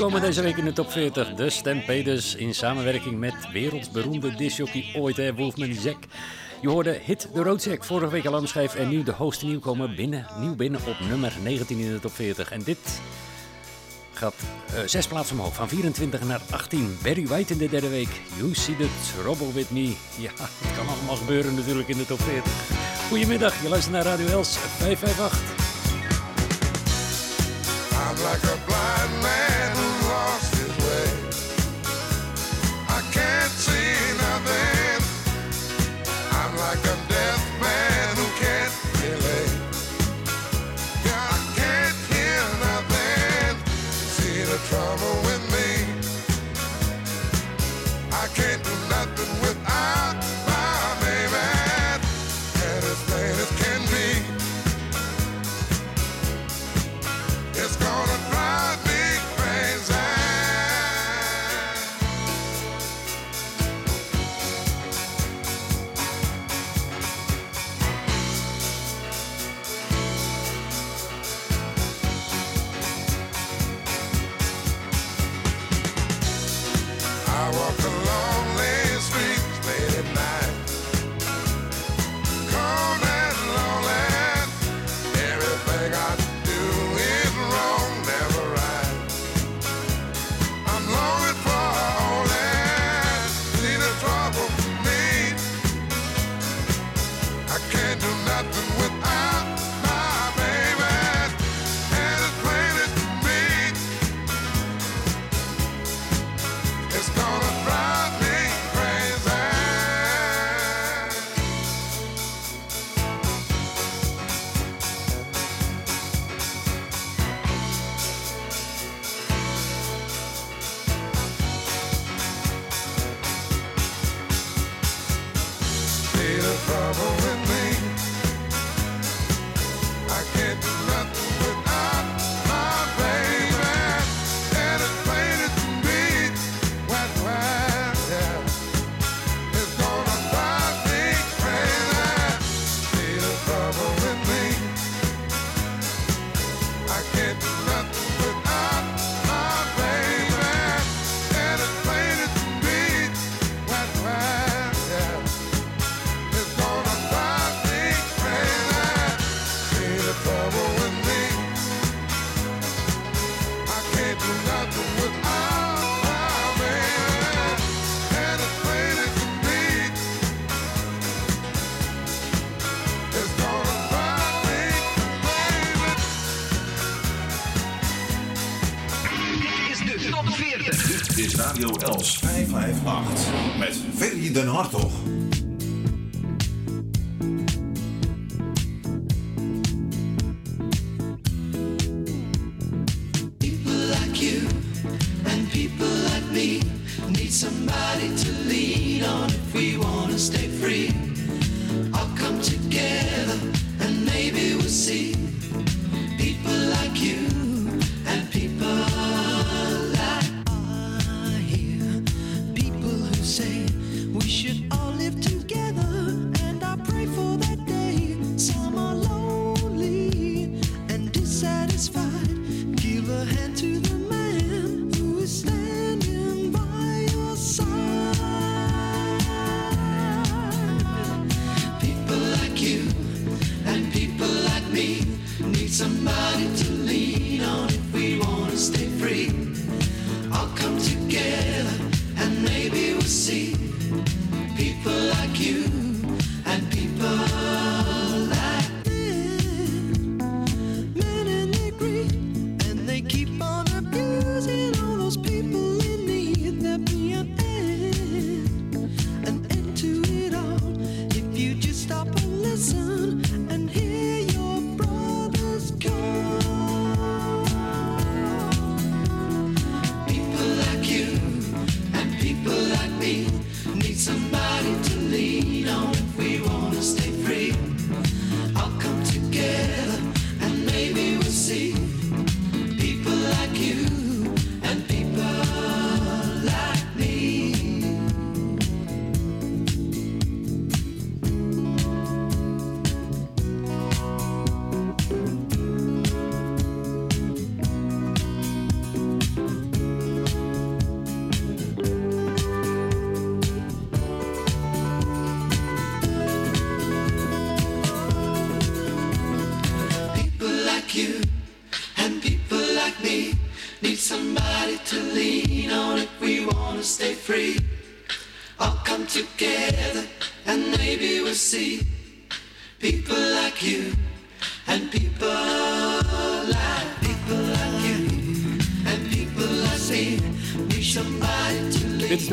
komen deze week in de top 40. De Stampeders in samenwerking met wereldberoemde disjockey ooit, hè, Wolfman Jack. Je hoorde Hit de Roadjack vorige week al aanschrijf en nu de hoogste nieuwkomer binnen, nieuw binnen op nummer 19 in de top 40. En dit gaat uh, zes plaatsen omhoog, van 24 naar 18. Barry White in de derde week. You see the trouble with me. Ja, het kan allemaal gebeuren natuurlijk in de top 40. Goedemiddag, je luistert naar Radio Els 558. I'm like a lost his way. I can't see now. trouble.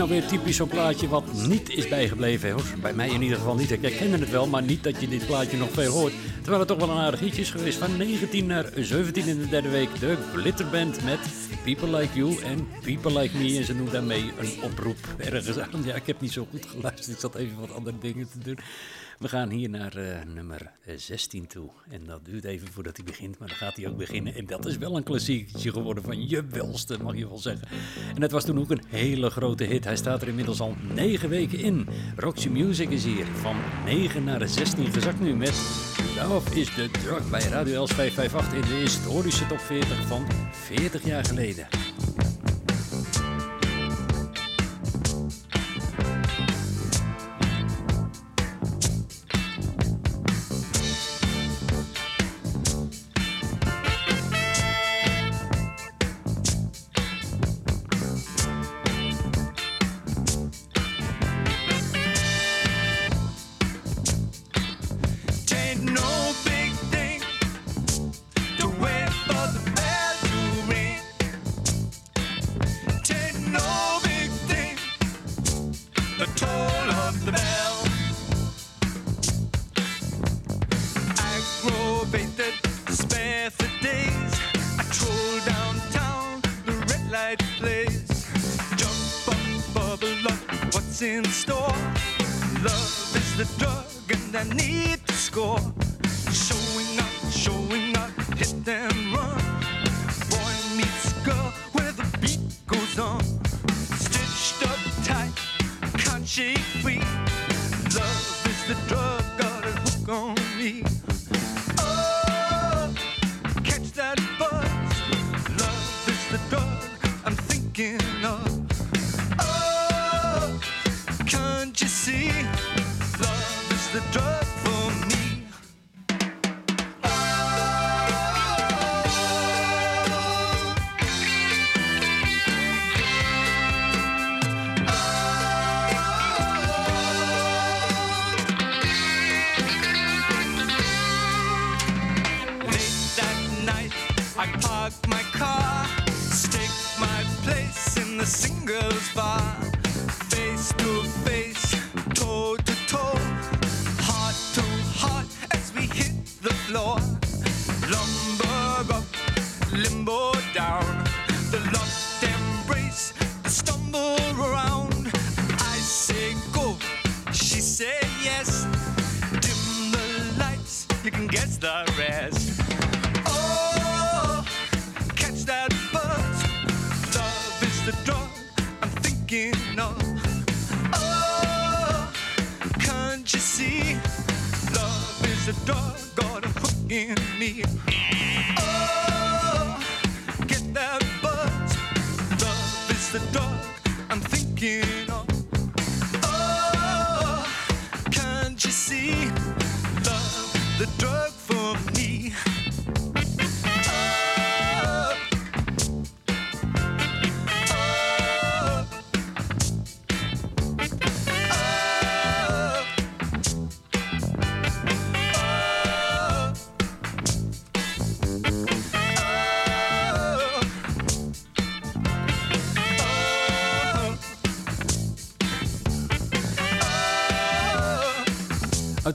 nou weer typisch zo'n plaatje wat niet is bijgebleven? Hoor. Bij mij in ieder geval niet. Ik herkende het wel, maar niet dat je dit plaatje nog veel hoort. Terwijl het toch wel een aardig liedje is geweest. Van 19 naar 17 in de derde week. De Glitterband met People Like You en People Like Me. En ze doen daarmee een oproep. Ergens aan. Ja, ik heb niet zo goed geluisterd. Ik zat even wat andere dingen te doen. We gaan hier naar eh, nummer 16 toe. En dat duurt even voordat hij begint, maar dan gaat hij ook beginnen. En dat is wel een klassiekje geworden van je welste, mag je wel zeggen. En het was toen ook een hele grote hit. Hij staat er inmiddels al 9 weken in. Roxy Music is hier van 9 naar 16 gezakt nu met daarop is de Drug bij Radio Els 558 in de historische top 40 van 40 jaar geleden.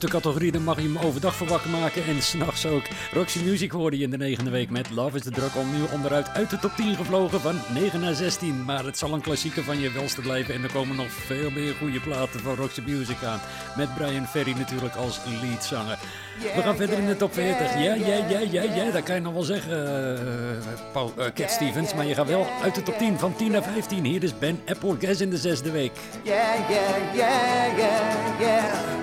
De categorie dan mag je hem overdag voor wakker maken en s'nachts ook. Roxy Music hoorde je in de negende week met Love is the Drug opnieuw onderuit uit de top 10 gevlogen van 9 naar 16. Maar het zal een klassieker van je welste blijven en er komen nog veel meer goede platen van Roxy Music aan. Met Brian Ferry natuurlijk als leadzanger. We gaan verder in de top 40. Ja, ja, ja, ja, ja, dat kan je nog wel zeggen, eh, Paul, eh, Cat Stevens. Maar je gaat wel uit de top 10 van 10 naar 15. Hier is Ben Applegas in de zesde week. Yeah, yeah, yeah, yeah, yeah.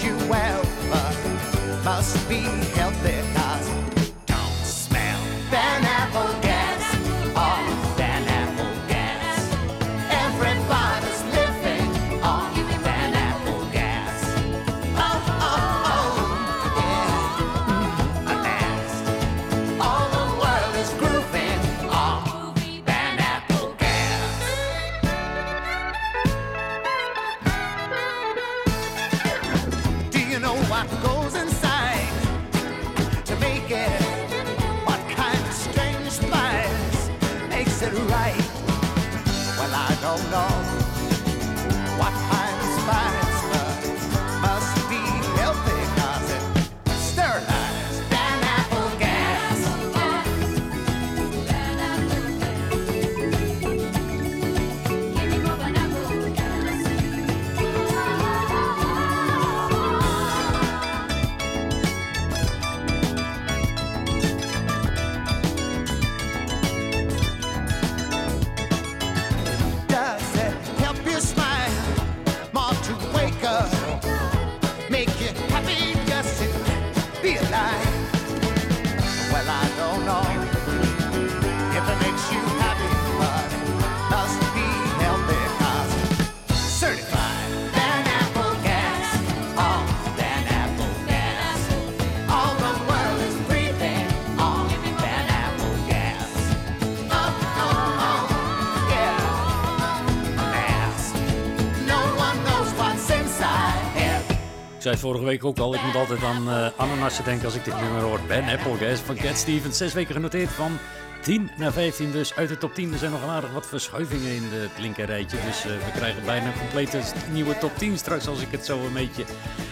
you well, but must be healthy vorige week ook al, ik moet altijd aan eh ananassen denken als ik dit nummer hoor. Ben Applegas van Cat Stevens, zes weken genoteerd van 10 naar 15. Dus uit de top 10 er zijn nog aardig wat verschuivingen in het linkerrijtje. Dus eh, we krijgen bijna een complete nieuwe top 10 straks als ik het zo een beetje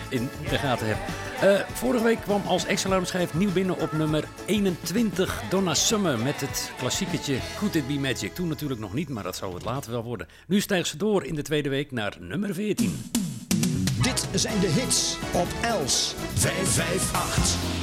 in de gaten heb. Eh, vorige week kwam als ex-alarmschijf nieuw binnen op nummer 21 Donna Summer met het klassieketje Could It Be Magic. Toen natuurlijk nog niet, maar dat zou het later wel worden. Nu stijgt ze door in de tweede week naar nummer 14. Zijn de hits op Els 558.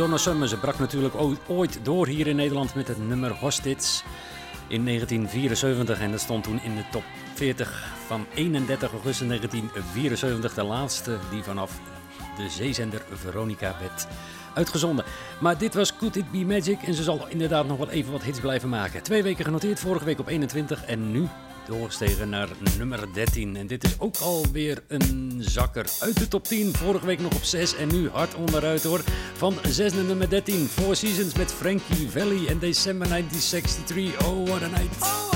Donna Summer, ze brak natuurlijk ooit door hier in Nederland met het nummer Hostits in 1974. En dat stond toen in de top 40 van 31 augustus 1974. De laatste die vanaf de zeezender Veronica werd uitgezonden. Maar dit was Could It Be Magic en ze zal inderdaad nog wel even wat hits blijven maken. Twee weken genoteerd, vorige week op 21 en nu doorgestegen naar nummer 13. En dit is ook alweer een zakker uit de top 10. Vorige week nog op 6 en nu hard onderuit hoor. Van 6 naar nummer 13. Four Seasons met Frankie Valli en December 1963. Oh, what a night.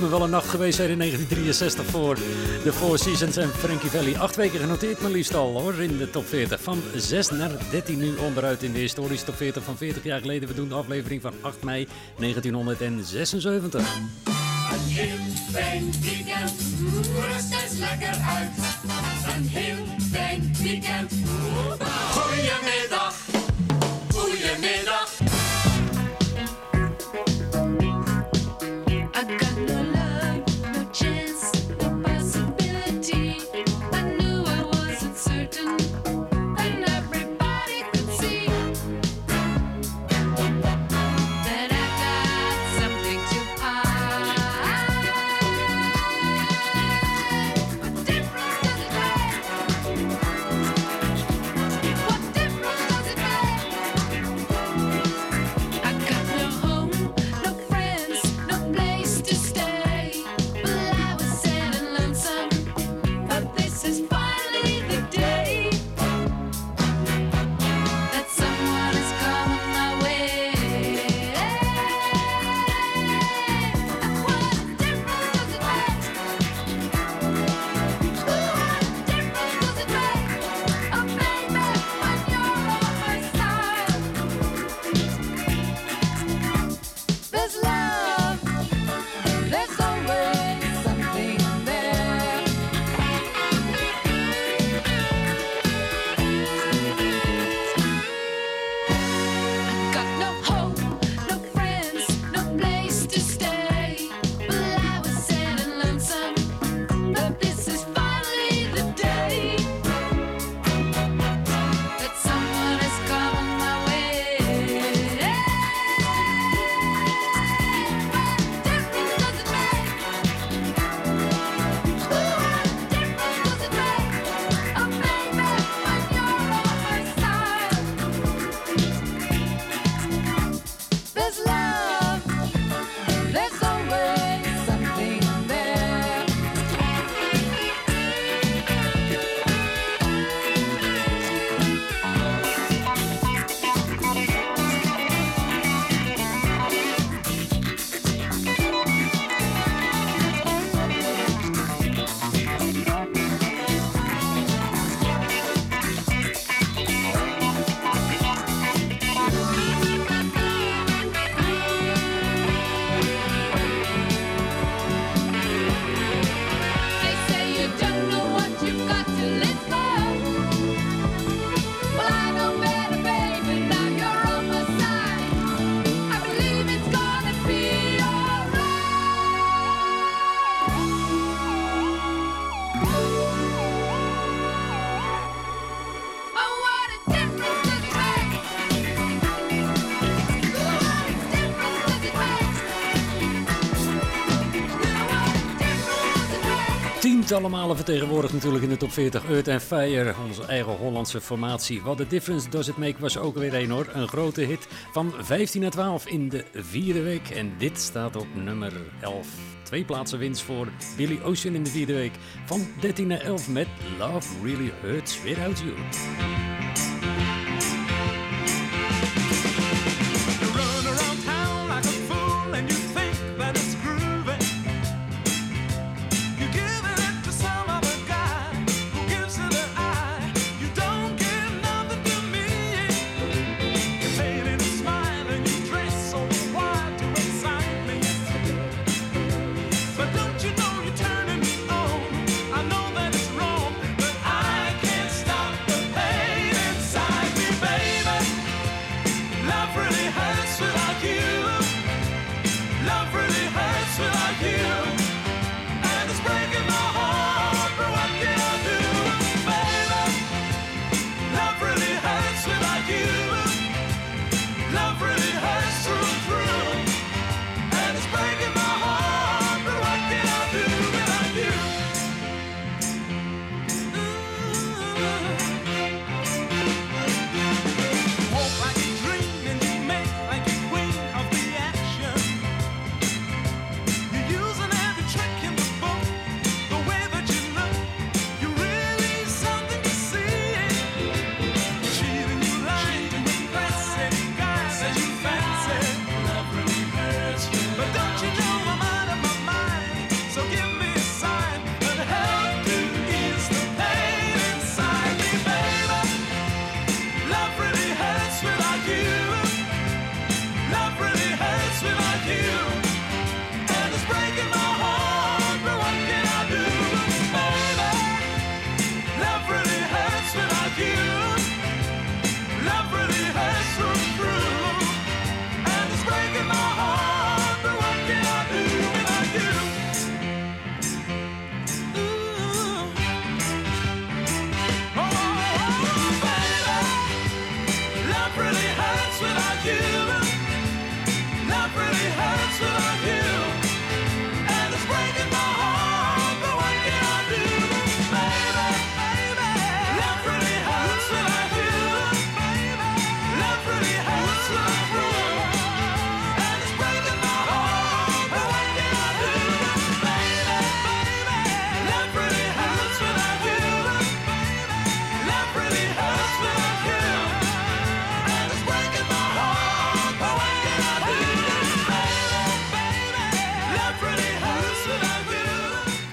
Me wel een nacht geweest zijn in 1963 voor de Four Seasons en Frankie Valli. Acht weken genoteerd maar liefst al hoor in de top 40. Van 6 naar 13 nu onderuit in de historische top 40 van 40 jaar geleden. We doen de aflevering van 8 mei 1976. Een heel lekker uit. Een heel fijn. Tientallen malen vertegenwoordigd natuurlijk in de top 40. Earth and Fire, onze eigen Hollandse formatie. What a difference does it make was ook weer een hoor. Een grote hit van 15 naar 12 in de vierde week. En dit staat op nummer 11. Twee plaatsen winst voor Billy Ocean in de vierde week. Van 13 naar 11 met Love Really Hurts Without. You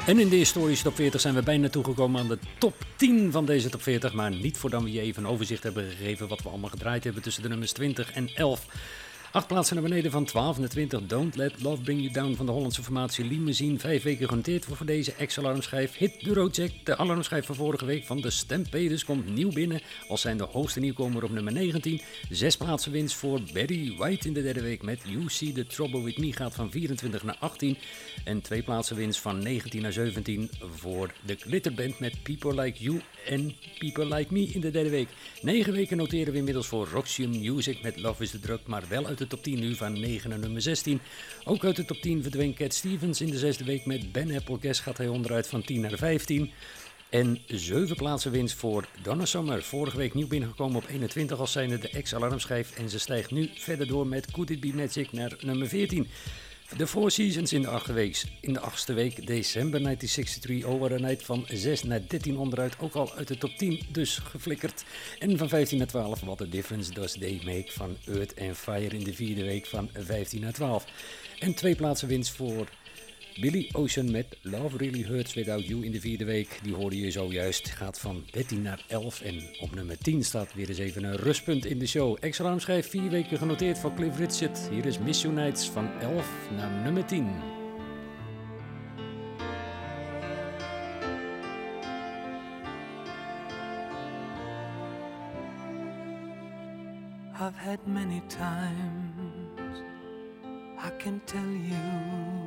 En in de historische top 40 zijn we bijna toegekomen aan de top 10 van deze top 40. Maar niet voordat we je even een overzicht hebben gegeven wat we allemaal gedraaid hebben tussen de nummers 20 en 11. Acht plaatsen naar beneden van 12 naar 20. Don't Let Love Bring You Down van de Hollandse formatie Limousine. Vijf weken genoteerd voor, deze ex-alarmschijf. Hit Bureau Check, de alarmschijf van vorige week van de Stampeders, komt nieuw binnen. Als zijn de hoogste nieuwkomer op nummer 19. Zes plaatsen winst voor Barry White in de derde week met You See The Trouble With Me gaat van 24 naar 18. En twee plaatsen winst van 19 naar 17 voor de Glitterband met People Like You en People Like Me in de derde week. Negen weken noteren we inmiddels voor Roxy Music met Love is the Drug, maar wel uit de top 10 nu van 9 naar nummer 16. Ook uit de top 10 verdween Cat Stevens in de zesde week met Ben Applegast gaat hij onderuit van 10 naar 15. En zeven plaatsen winst voor Donna Summer. Vorige week nieuw binnengekomen op 21 als zijnde de ex-alarmschijf. En ze stijgt nu verder door met Could It Be Magic naar nummer 14. De Four Seasons in de achtste week. In de achtste week december 1963 Over Night van 6 naar 13 onderuit. Ook al uit de top 10 dus geflikkerd. En van 15 naar 12 What a Difference Does They Make van Earth and Fire in de vierde week van 15 naar 12. En twee plaatsen winst voor Billy Ocean met Love Really Hurts Without You in de vierde week. Die hoorde je zojuist. Gaat van 13 naar 11. En op nummer 10 staat weer eens even een rustpunt in de show. Extra schijf vier weken genoteerd voor Cliff Richard. Hier is Miss Unites van 11 naar nummer 10. I've had many times, I can tell you.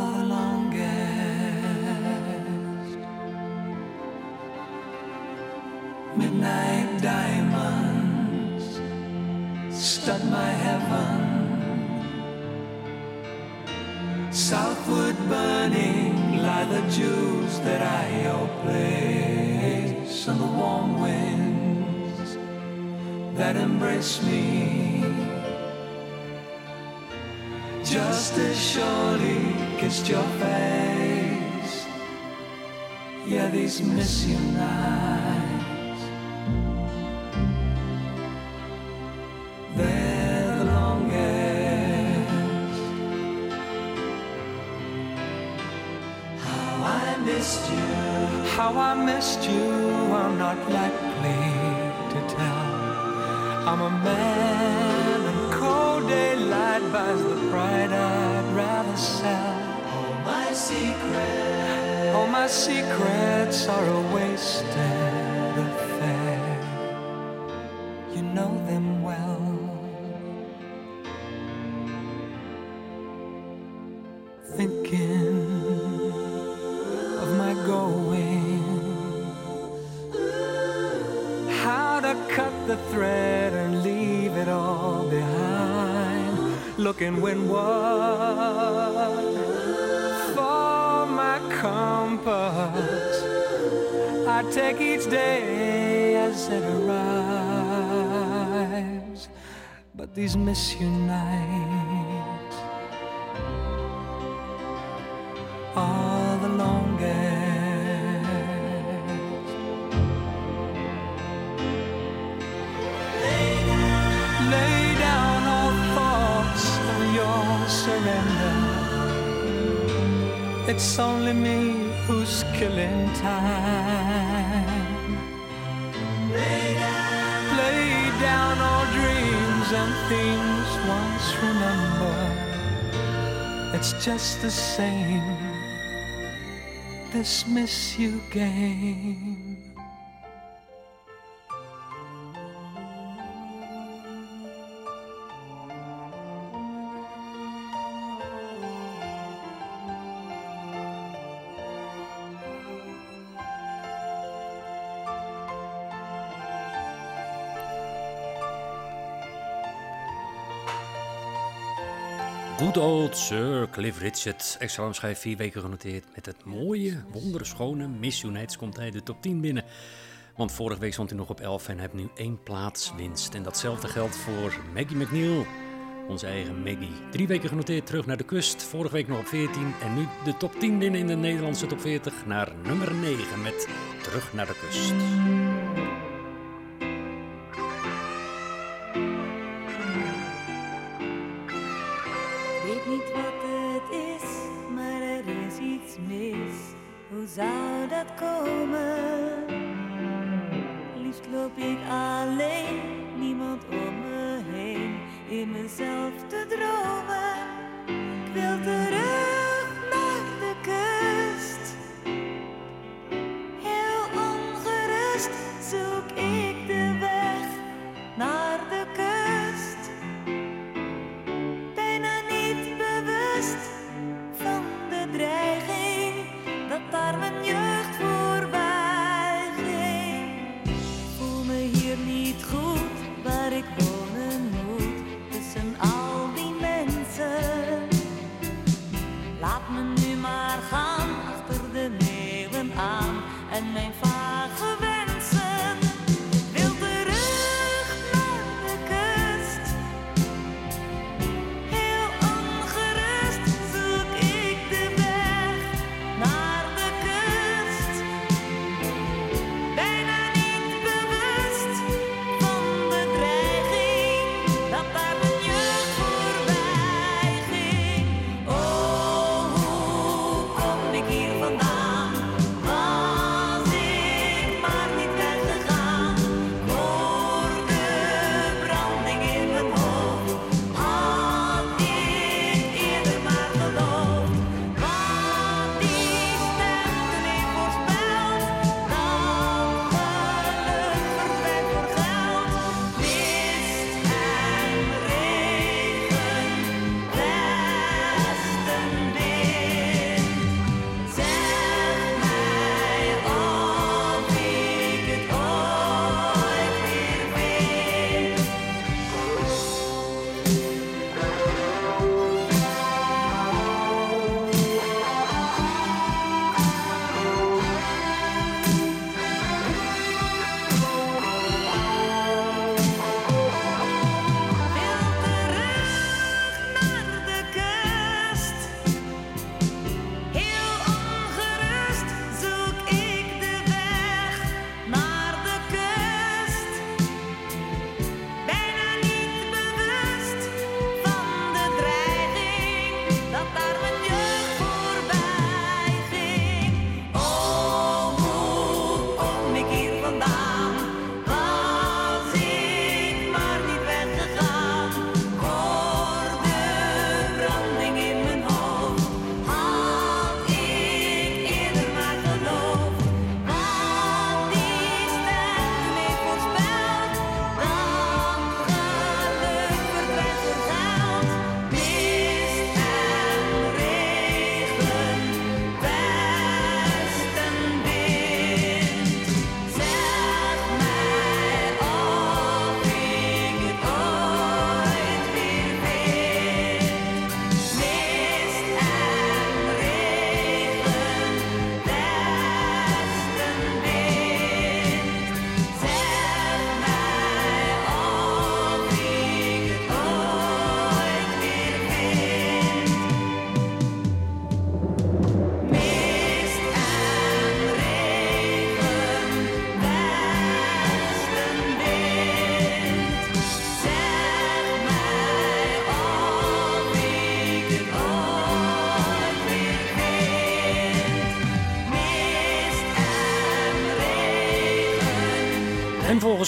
stud my heaven. Southward burning lie the jewels that I oh place on the warm winds that embrace me. Just as surely kissed your face. Yeah, these miss you nights. Missed you. How I missed you, I'm not likely to tell. I'm a man, and cold daylight buys the pride I'd rather sell. All my secrets, all my secrets are a wasted take each day as it arrives, but these nights are the longest. Lay down all thoughts of your surrender. It's only me who's killing time. Things once remembered. It's just the same. This miss you game. Good old Sir Cliff Richard. Extra schijf vier weken genoteerd met het mooie, wonderschone Miss Unites komt hij de top 10 binnen. Want vorige week stond hij nog op 11 en heeft nu één plaats winst. En datzelfde geldt voor Maggie McNeil, onze eigen Maggie. Drie weken genoteerd terug naar de kust. Vorige week nog op 14 en nu de top 10 binnen in de Nederlandse top 40 naar nummer 9 met Terug naar de kust.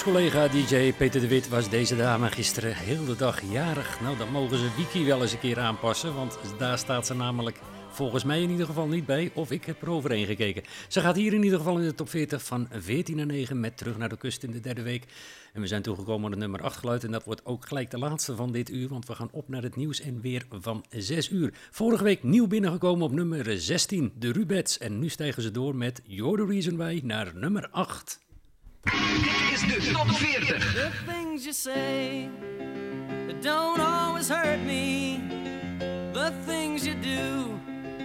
Collega DJ Peter de Wit was deze dame gisteren heel de dag jarig. Nou, dan mogen ze Wiki wel eens een keer aanpassen, want daar staat ze namelijk volgens mij in ieder geval niet bij. Of ik heb er overheen gekeken. Ze gaat hier in ieder geval in de top 40 van 14 naar 9 met Terug naar de Kust in de derde week. En we zijn toegekomen aan het nummer 8 geluid en dat wordt ook gelijk de laatste van dit uur, want we gaan op naar het nieuws en weer van 6 uur. Vorige week nieuw binnengekomen op nummer 16, de Rubets. En nu stijgen ze door met You're the Reason Why naar nummer 8. Dit is de top 40. The things you say that don't always hurt me. The things you do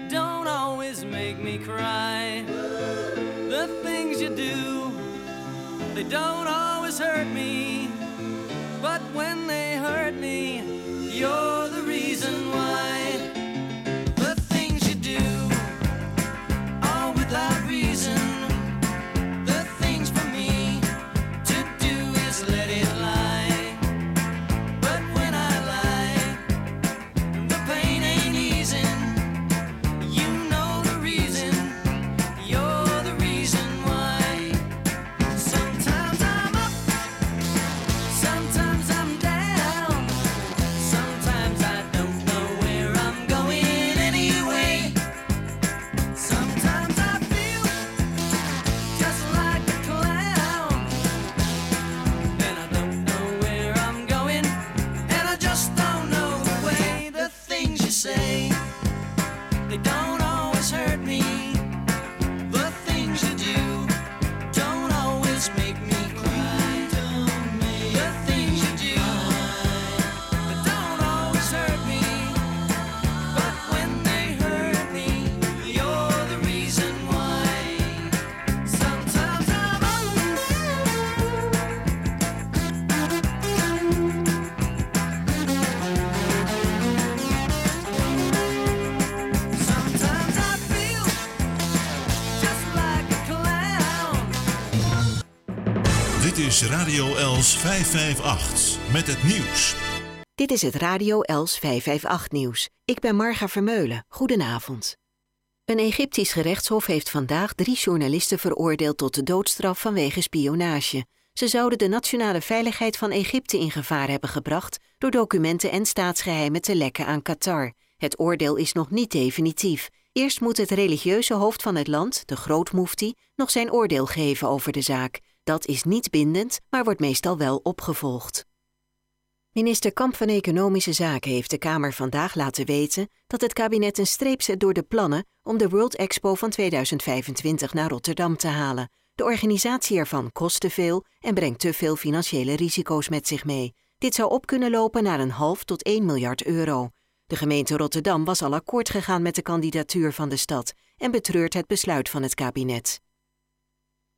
don't always make me cry. The things you do, they don't always hurt me. But when they hurt me, you're the reason why. Is Radio Els 558 met het nieuws. Dit is het Radio Els 558 nieuws. Ik ben Marga Vermeulen. Goedenavond. Een Egyptisch gerechtshof heeft vandaag drie journalisten veroordeeld tot de doodstraf vanwege spionage. Ze zouden de nationale veiligheid van Egypte in gevaar hebben gebracht door documenten en staatsgeheimen te lekken aan Qatar. Het oordeel is nog niet definitief. Eerst moet het religieuze hoofd van het land, de grootmoefti, nog zijn oordeel geven over de zaak. Dat is niet bindend, maar wordt meestal wel opgevolgd. Minister Kamp van Economische Zaken heeft de Kamer vandaag laten weten dat het kabinet een streep zet door de plannen om de World Expo van 2025 naar Rotterdam te halen. De organisatie ervan kost te veel en brengt te veel financiële risico's met zich mee. Dit zou op kunnen lopen naar een half tot 1 miljard euro. De gemeente Rotterdam was al akkoord gegaan met de kandidatuur van de stad en betreurt het besluit van het kabinet.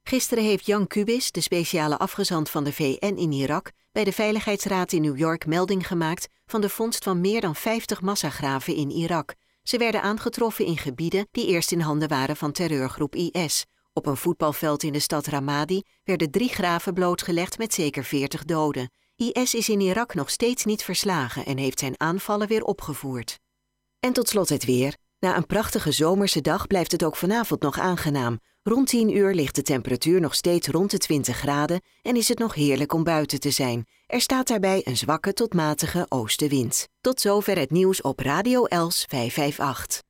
Gisteren heeft Jan Kubis, de speciale afgezant van de VN in Irak, bij de Veiligheidsraad in New York melding gemaakt van de vondst van meer dan 50 massagraven in Irak. Ze werden aangetroffen in gebieden die eerst in handen waren van terreurgroep IS. Op een voetbalveld in de stad Ramadi werden drie graven blootgelegd met zeker 40 doden. IS is in Irak nog steeds niet verslagen en heeft zijn aanvallen weer opgevoerd. En tot slot het weer. Na een prachtige zomerse dag blijft het ook vanavond nog aangenaam. Rond 10 uur ligt de temperatuur nog steeds rond de 20 graden en is het nog heerlijk om buiten te zijn. Er staat daarbij een zwakke tot matige oostenwind. Tot zover het nieuws op Radio Els 558.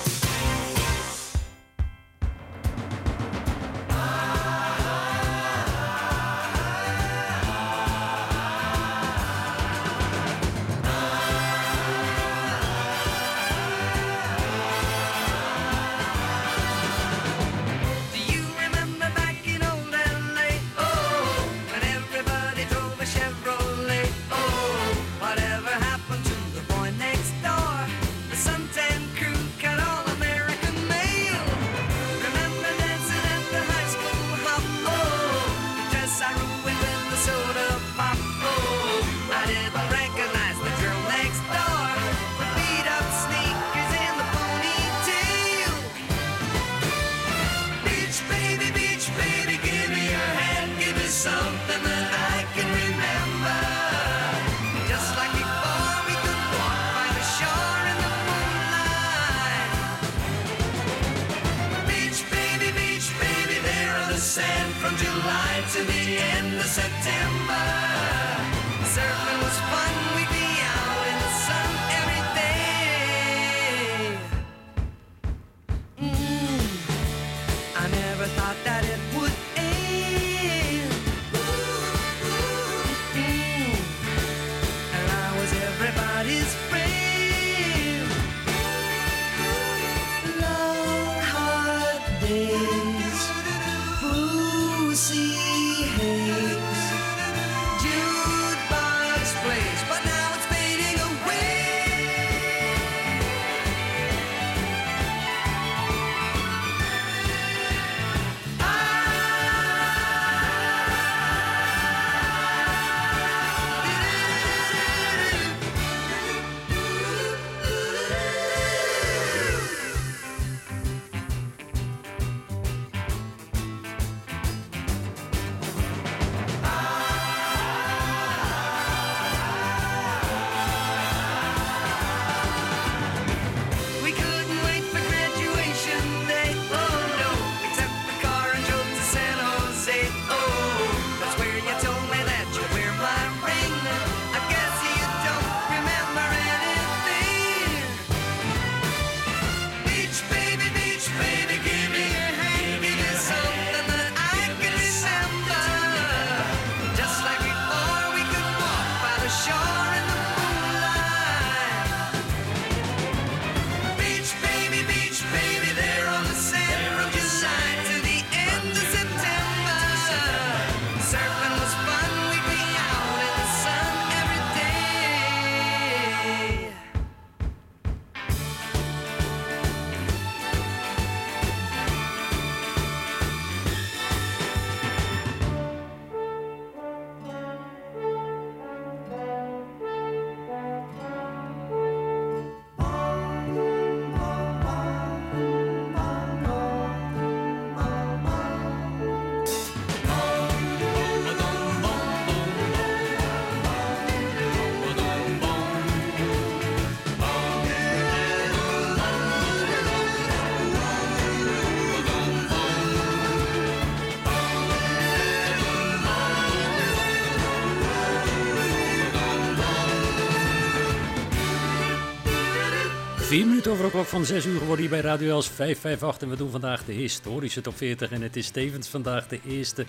Vier minuten over de klok van 6 uur geworden hier bij Radio Els 558. En we doen vandaag de historische top 40. En het is tevens vandaag de eerste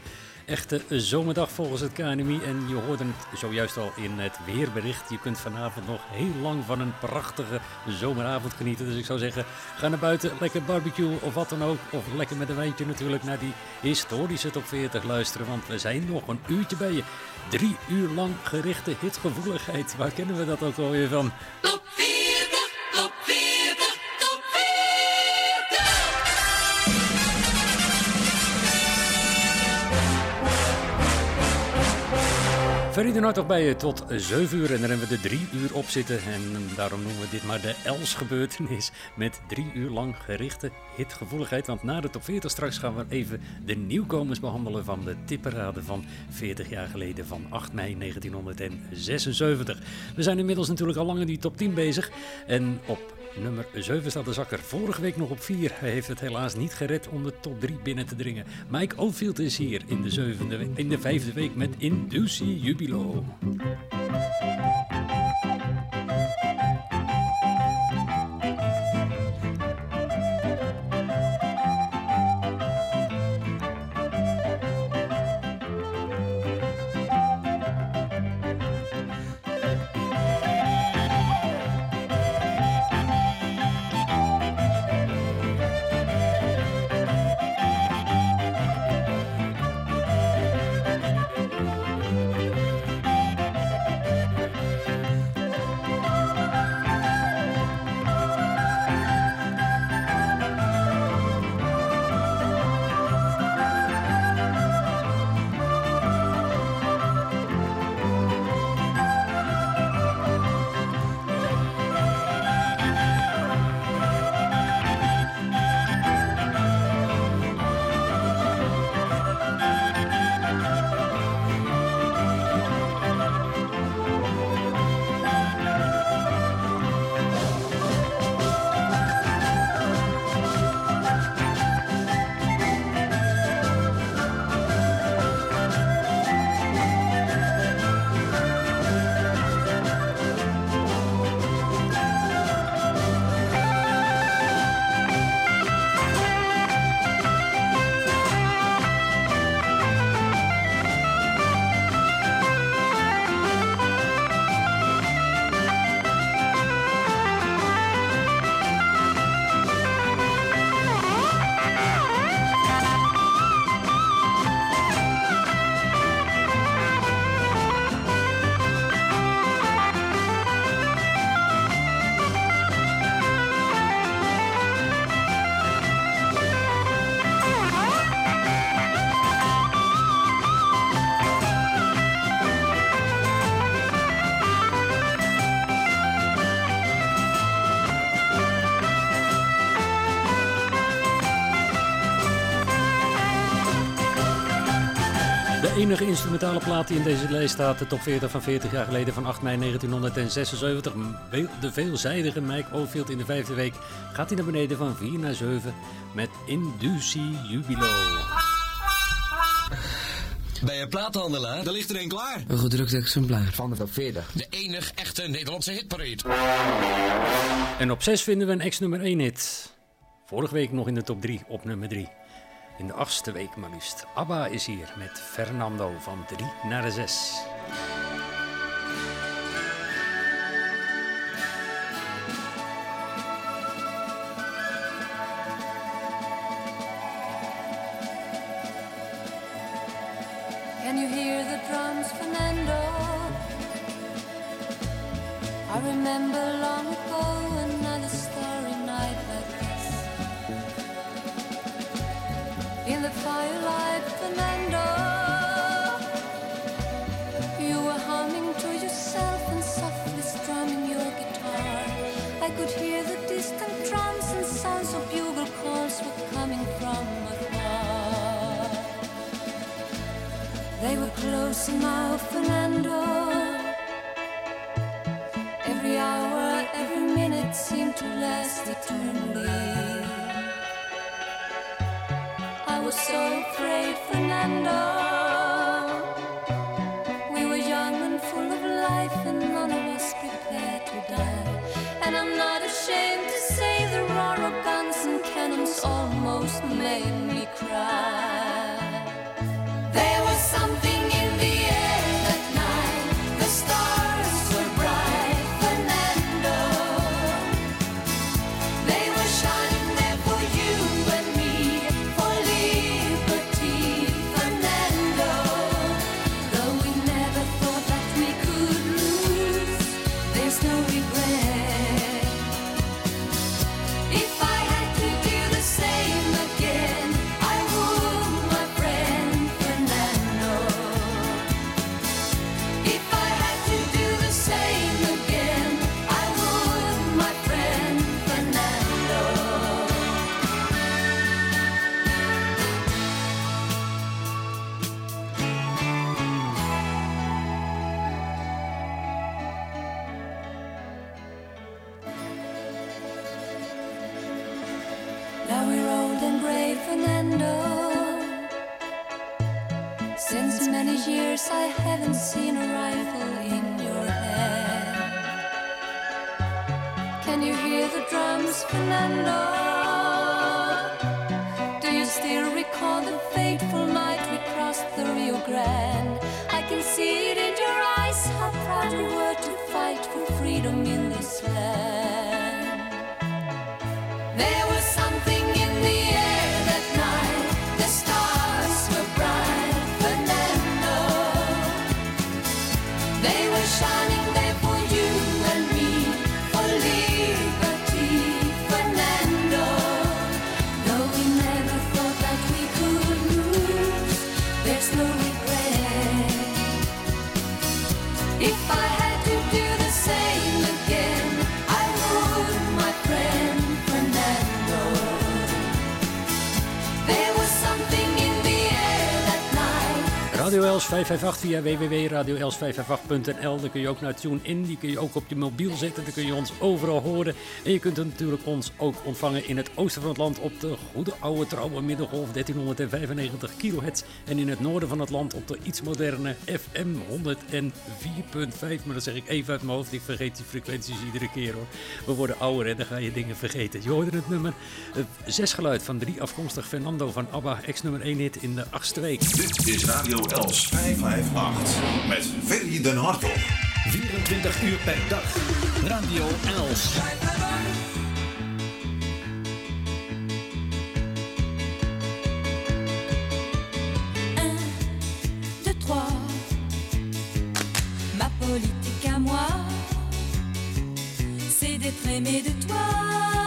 echte zomerdag volgens het KNMI. En je hoorde het zojuist al in het weerbericht. Je kunt vanavond nog heel lang van een prachtige zomeravond genieten. Dus ik zou zeggen, ga naar buiten, lekker barbecue of wat dan ook. Of lekker met een wijntje natuurlijk naar die historische top 40 luisteren. Want we zijn nog een uurtje bij je. Drie uur lang gerichte hitgevoeligheid. Waar kennen we dat ook alweer van? Ferry de Noord toch bij je tot 7 uur en dan hebben we er 3 uur op zitten. En daarom noemen we dit maar de Els gebeurtenis. Met 3 uur lang gerichte hitgevoeligheid. Want na de top 40 straks gaan we even de nieuwkomers behandelen van de tipperade van 40 jaar geleden van 8 mei 1976. We zijn inmiddels natuurlijk al lang in die top 10 bezig. En op Nummer 7 staat de zakker vorige week nog op 4. Hij heeft het helaas niet gered om de top 3 binnen te dringen. Mike Oldfield is hier in de, zevende, in de vijfde week met Inducie Jubilo. Enige instrumentale plaat die in deze lijst staat, de top 40 van 40 jaar geleden van 8 mei 1976. De veelzijdige Mike Oldfield in de vijfde week gaat hij naar beneden van 4 naar 7 met Inducie Jubilo. Bij een plaathandelaar, daar ligt er een klaar. Een gedrukt exemplaar van de top 40. De enige echte Nederlandse hitparade. En op 6 vinden we een ex-nummer 1 hit. Vorige week nog in de top 3 op nummer 3. In de achtste week maar liefst. ABBA is hier met Fernando van 3 naar de 6. Can you hear the drums, Fernando? I remember long ago Fernando, you were humming to yourself and softly strumming your guitar. I could hear the distant drums and sounds of bugle calls were coming from afar. They were close now, Fernando. Every hour, every minute seemed to last eternally. I was so afraid, Fernando. 558 via www.radioels558.nl. Daar kun je ook naar TuneIn. Die kun je ook op je mobiel zetten. Dan kun je ons overal horen. En je kunt natuurlijk ons ook ontvangen in het oosten van het land op de goede oude trouwe middengolf 1395 kHz. En in het noorden van het land op de iets moderne FM 104.5. Maar dat zeg ik even uit mijn hoofd. Ik vergeet die frequenties iedere keer hoor. We worden ouder en dan ga je dingen vergeten. Je hoorde het nummer 6 geluid van 3 afkomstig Fernando van ABBA. Ex-nummer 1 hit in de achtste week. Dit is Radio Els 558 met Ferry den Hartog. 24 uur per dag. Radio Els. politique à moi, c'est d'être aimé de toi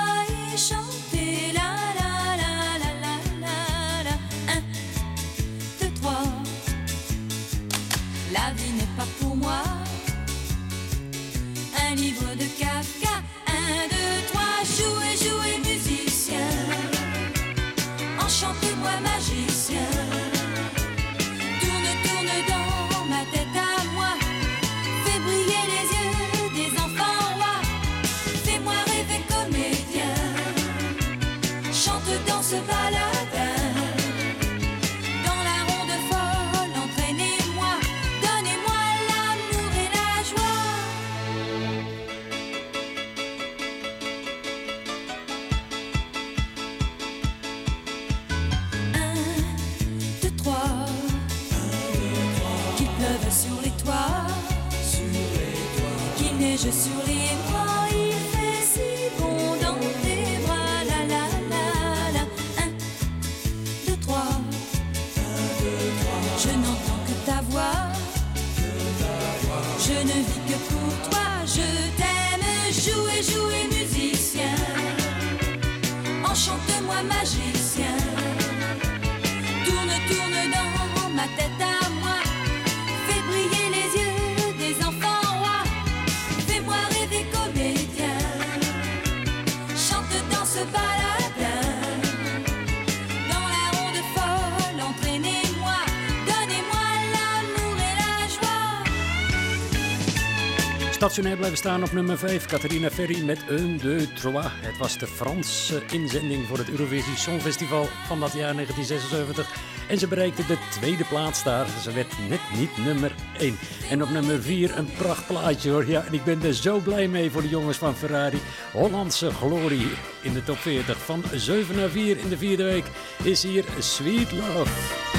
Je Stationair blijven staan op nummer 5. Catharina Ferry met Un, deux, trois. Het was de Franse inzending voor het Eurovisie Songfestival van dat jaar 1976. En ze bereikte de tweede plaats daar. Ze werd net niet nummer 1. En op nummer 4 een prachtplaatje hoor. Ja, en ik ben er zo blij mee voor de jongens van Ferrari. Hollandse glorie in de top 40. Van 7 naar 4 in de vierde week is hier Sweet Love.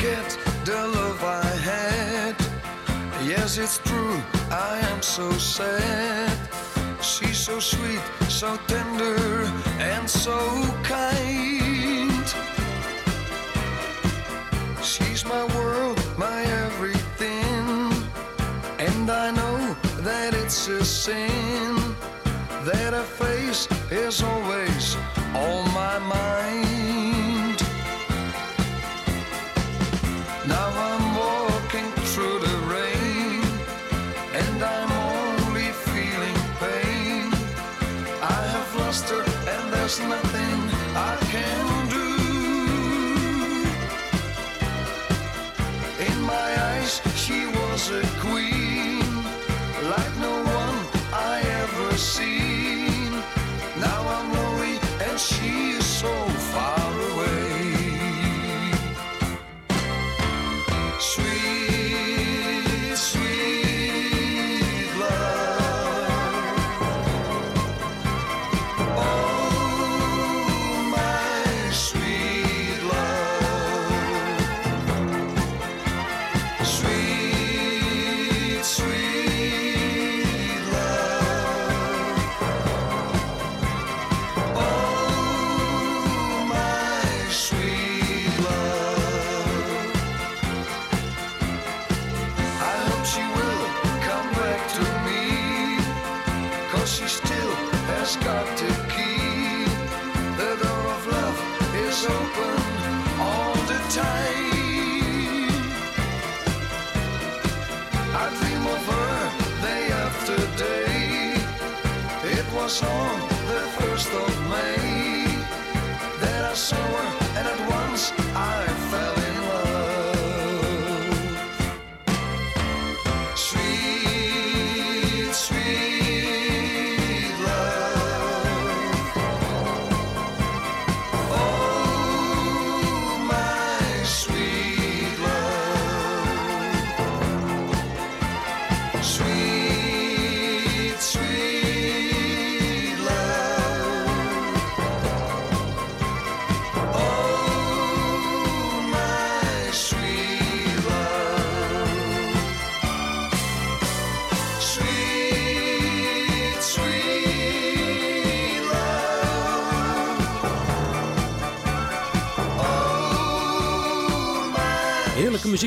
Forget the love I had. Yes, it's true, I am so sad. She's so sweet, so tender, and so kind. She's my world, my everything. And I know that it's a sin that her face is always on my mind. There's nothing I can do. In my eyes, she was a queen,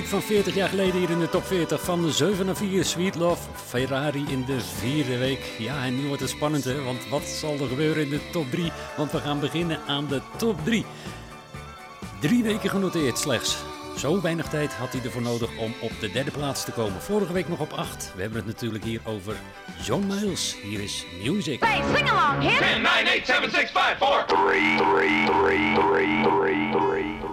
muziek van 40 jaar geleden hier in de top 40 van 7 naar 4. Sweet Love, Ferrari in de vierde week. Ja, en nu wordt het spannend hè, want wat zal er gebeuren in de top 3? Want we gaan beginnen aan de top 3. Drie weken genoteerd slechts. Zo weinig tijd had hij ervoor nodig om op de derde plaats te komen. Vorige week nog op 8. We hebben het natuurlijk hier over John Miles. Hier is Music. Hey, sing along, hit it. 10, 9, 8, 7, 6, 5, 4. 3, 3, 3, 3, 3, 3.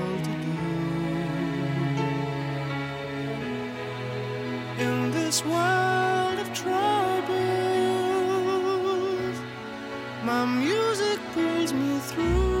In this world of troubles, my music pulls me through.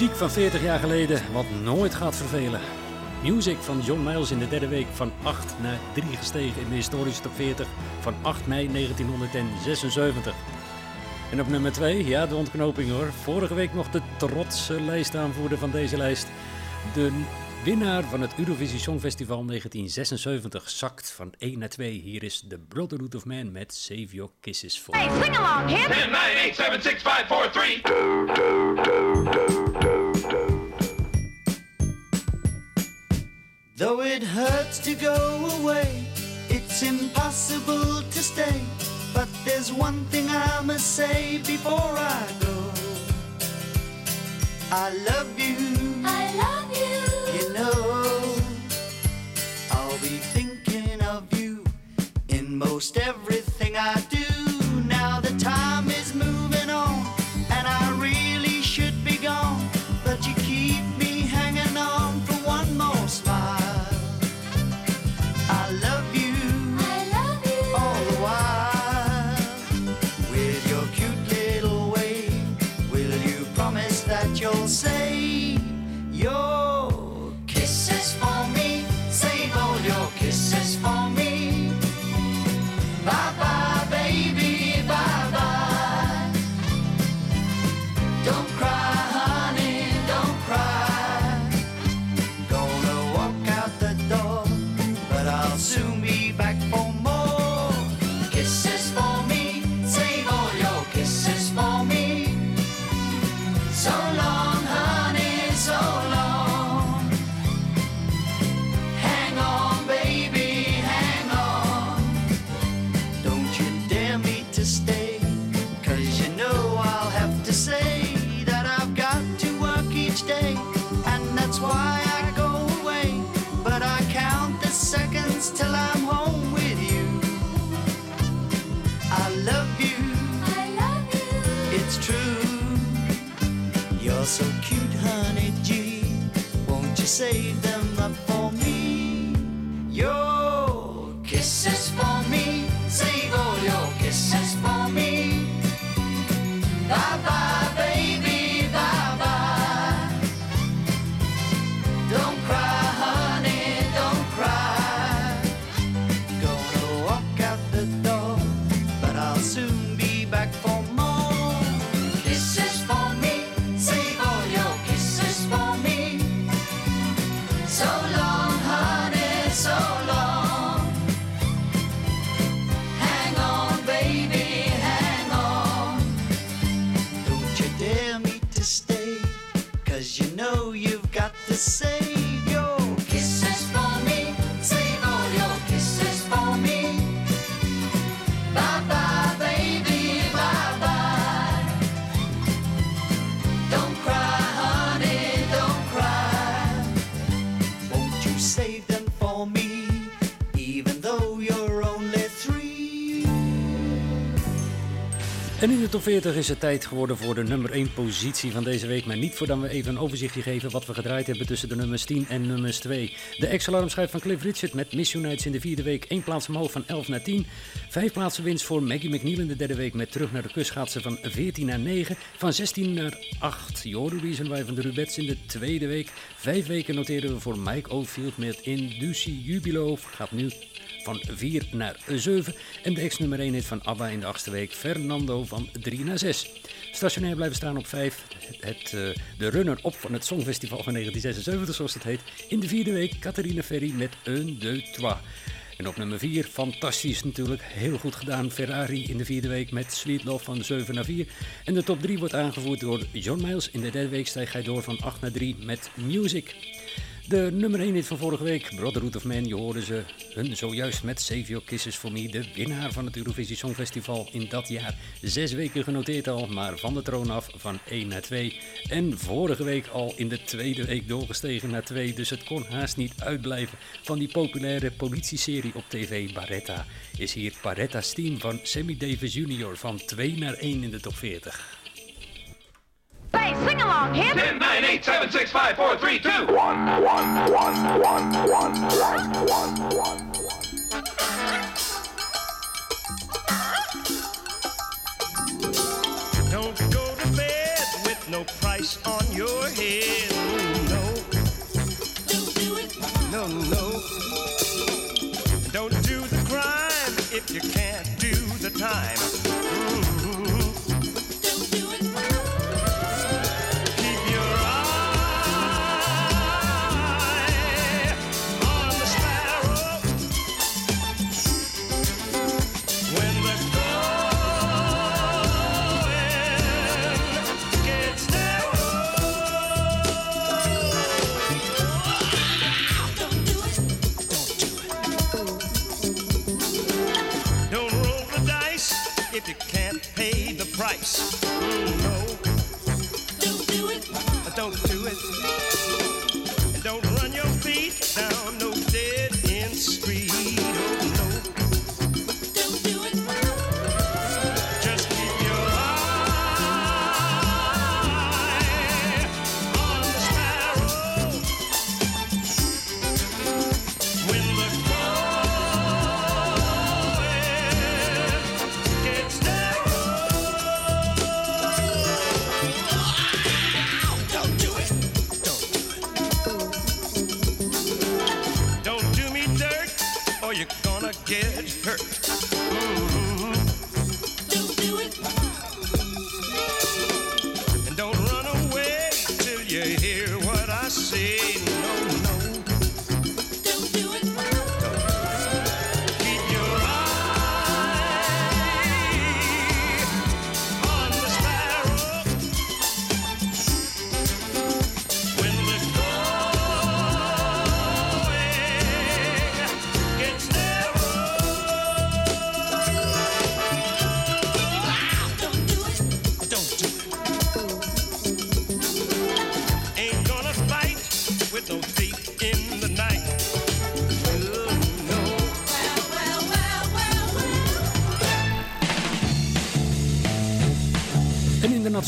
Muziek van 40 jaar geleden, wat nooit gaat vervelen. Music van John Miles in de derde week van 8 naar 3 gestegen in de historische top 40 van 8 mei 1976. En op nummer 2, ja de ontknoping hoor, vorige week nog de trotse lijstaanvoerder van deze lijst. De winnaar van het Eurovisie Songfestival 1976 zakt van 1 naar 2. Hier is The Brotherhood of Man met Save Your Kisses For Me. sing along, hip. 10, 9, 8, 7, 6, 5, 4, 3. Though it hurts to go away, it's impossible to stay. But there's one thing I must say before I go. I love in most top 40 is het tijd geworden voor de nummer 1 positie van deze week. Maar niet voordat we even een overzichtje geven wat we gedraaid hebben tussen de nummers 10 en nummers 2. De ex-alarmschijf van Cliff Richard met Miss Unites in de vierde week. 1 plaats omhoog van 11 naar 10. 5 plaatsen winst voor Maggie McNeil in de derde week met terug naar de kustgaatsen van 14 naar 9. Van 16 naar 8. Your Reason Why van de Rubets in de tweede week. 5 weken noteren we voor Mike Oldfield met Inducie Jubilo. Gaat nu van 4 naar 7. En de ex-nummer 1 hit van ABBA in de achtste week, Fernando van 3 naar 6. Stationair blijven staan op 5. Het, eh, de runner-up van het Songfestival van 1976, zoals het heet. In de vierde week, Catharina Ferry met Un, deux, trois. En op nummer 4, fantastisch natuurlijk, heel goed gedaan. Ferrari in de vierde week met Sweet Love van 7 naar 4. En de top 3 wordt aangevoerd door John Miles. In de derde week stijgt hij door van 8 naar 3 met Music. De nummer 1 hit van vorige week, Brotherhood of Man, je hoorde ze hun zojuist met Save Kisses For Me, de winnaar van het Eurovisie Songfestival in dat jaar. Zes weken genoteerd al, maar van de troon af van 1 naar 2. En vorige week al in de tweede week doorgestegen naar 2, dus het kon haast niet uitblijven van die populaire politieserie op tv Barretta. Is hier Barretta's team van Sammy Davis Jr. van 2 naar 1 in de top 40. Say, sing along, hip. 10, 9, 8, 7, 6, 5, 4, 3, 2. 1, 1, 1, 1, 1, 1, 1, 1. Don't go to bed with no price on your head. Oh, no. Don't do it. no, no. Don't do the crime if you can't do the time. Don't do it.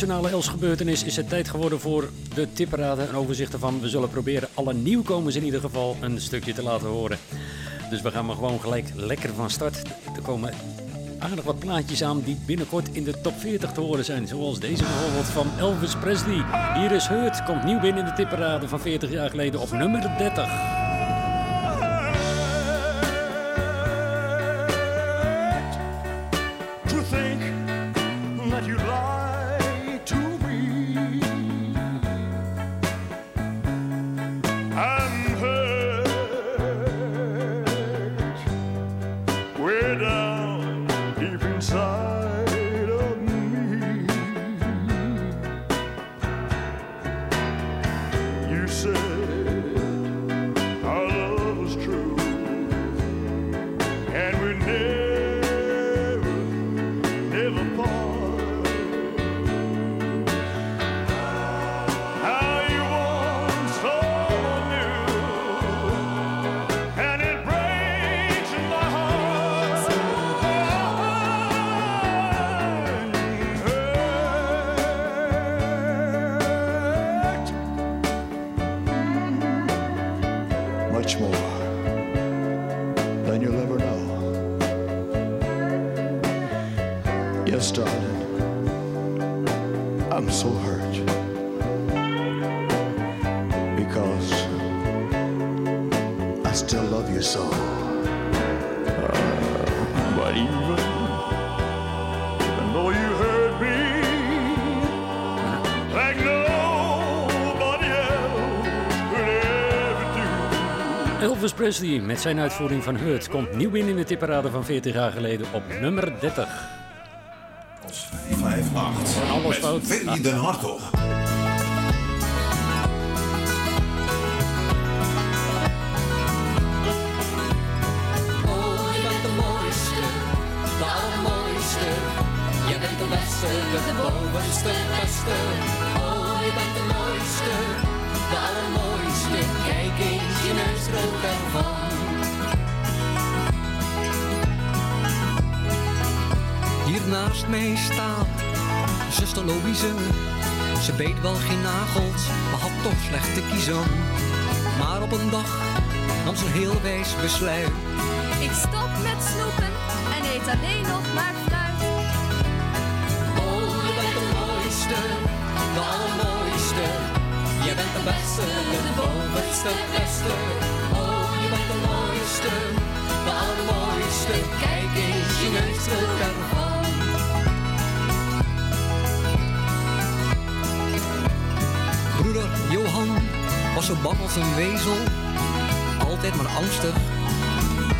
Nationale Els-gebeurtenis is het tijd geworden voor de tipperaden. Een overzicht ervan. We zullen proberen alle nieuwkomers in ieder geval een stukje te laten horen. Dus we gaan maar gewoon gelijk lekker van start. Er komen aardig wat plaatjes aan die binnenkort in de top 40 te horen zijn. Zoals deze bijvoorbeeld van Elvis Presley. Hier is Hurt, komt nieuw binnen in de tipperade van 40 jaar geleden op nummer 30. Presley met zijn uitvoering van Hurt komt nieuw binnen in de tipperade van 40 jaar geleden op nummer 30. 5-8. Alles Met fout. Ferry den Hartog. Oh, je bent de mooiste, de allermooiste. Je bent de beste, de bovenste, beste. Oh, je bent de mooiste, de allermooiste. Kijk eens, je neus rood ervan. Hier naast mij staat zuster Louise. Ze beet wel geen nagels, maar had toch slecht te kiezen. Maar op een dag nam ze een heel wijs besluit. Ik stop met snoepen en eet alleen nog maar beste, de bovenste, beste. Oh, allermooiste, de allermooiste. Kijk eens, je neus trilt ervan. Broeder Johan was zo bang als een wezel, altijd maar angstig,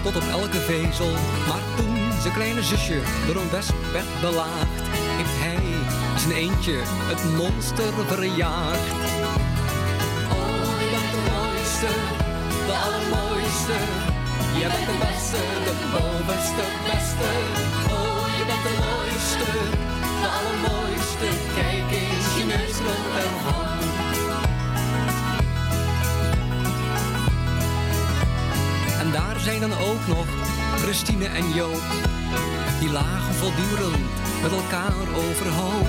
tot op elke vezel. Maar toen zijn kleine zusje door een wesp werd belaagd, heeft hij zijn eentje het monster verjaagd. Allermooiste. Je bent de beste, de bovenste, beste. Oh, je bent de mooiste, de allermooiste. Kijk eens, je neus rolt ervan. En daar zijn dan ook nog Christine en Joop. Die lagen voortdurend met elkaar overhoop.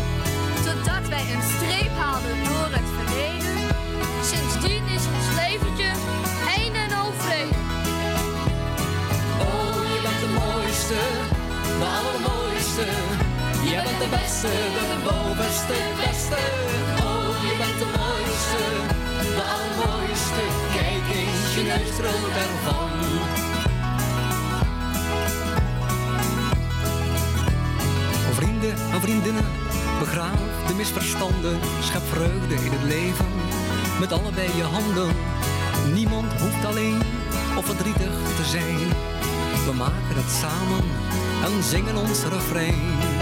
Totdat wij een streep haalden door beste, de bovenste, beste. Oh, je bent de mooiste, de allermooiste. Kijk eens, je neus trilt ervan. Vrienden en vriendinnen, begraaf de misverstanden. Schep vreugde in het leven, met allebei je handen. Niemand hoeft alleen of verdrietig te zijn. We maken het samen en zingen ons refrein.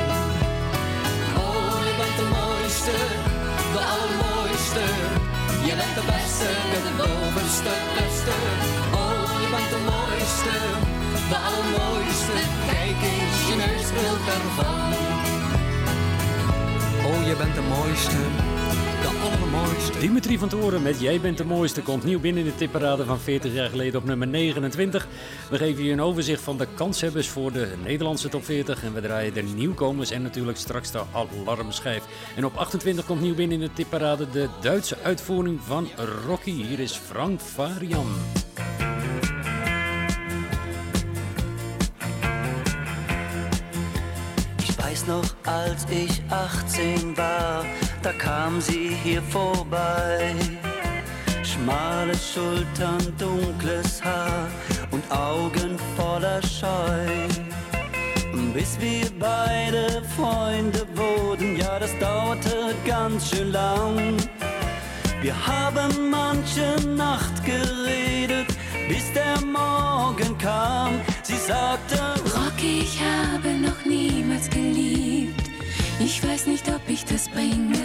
De bovenste, beste. Oh, je bent de mooiste, de allermooiste. Kijk eens, je neus trilt ervan. Oh, je bent de mooiste, de allermooiste. Dimitri van Toren met Jij bent de mooiste komt nieuw binnen in de tipparade van 40 jaar geleden op nummer 29. We geven je een overzicht van de kanshebbers voor de Nederlandse top 40 en we draaien de nieuwkomers en natuurlijk straks de alarmschijf. En op 28 komt nieuw binnen in de tipparade de Duitse uitvoering van Rocky. Hier is Frank Varian. Noch, als ich 18 war, da kam sie hier vorbei. Schmale Schultern, dunkles Haar Augen voller Scheu. Bis wir beide Freunde wurden, ja, das dauerte ganz schön lang. Wir haben manche Nacht geredet, bis der Morgen kam. Sie sagte, Rocky, ich habe noch niemals geliebt. Ich weiß nicht, ob ich das bringe.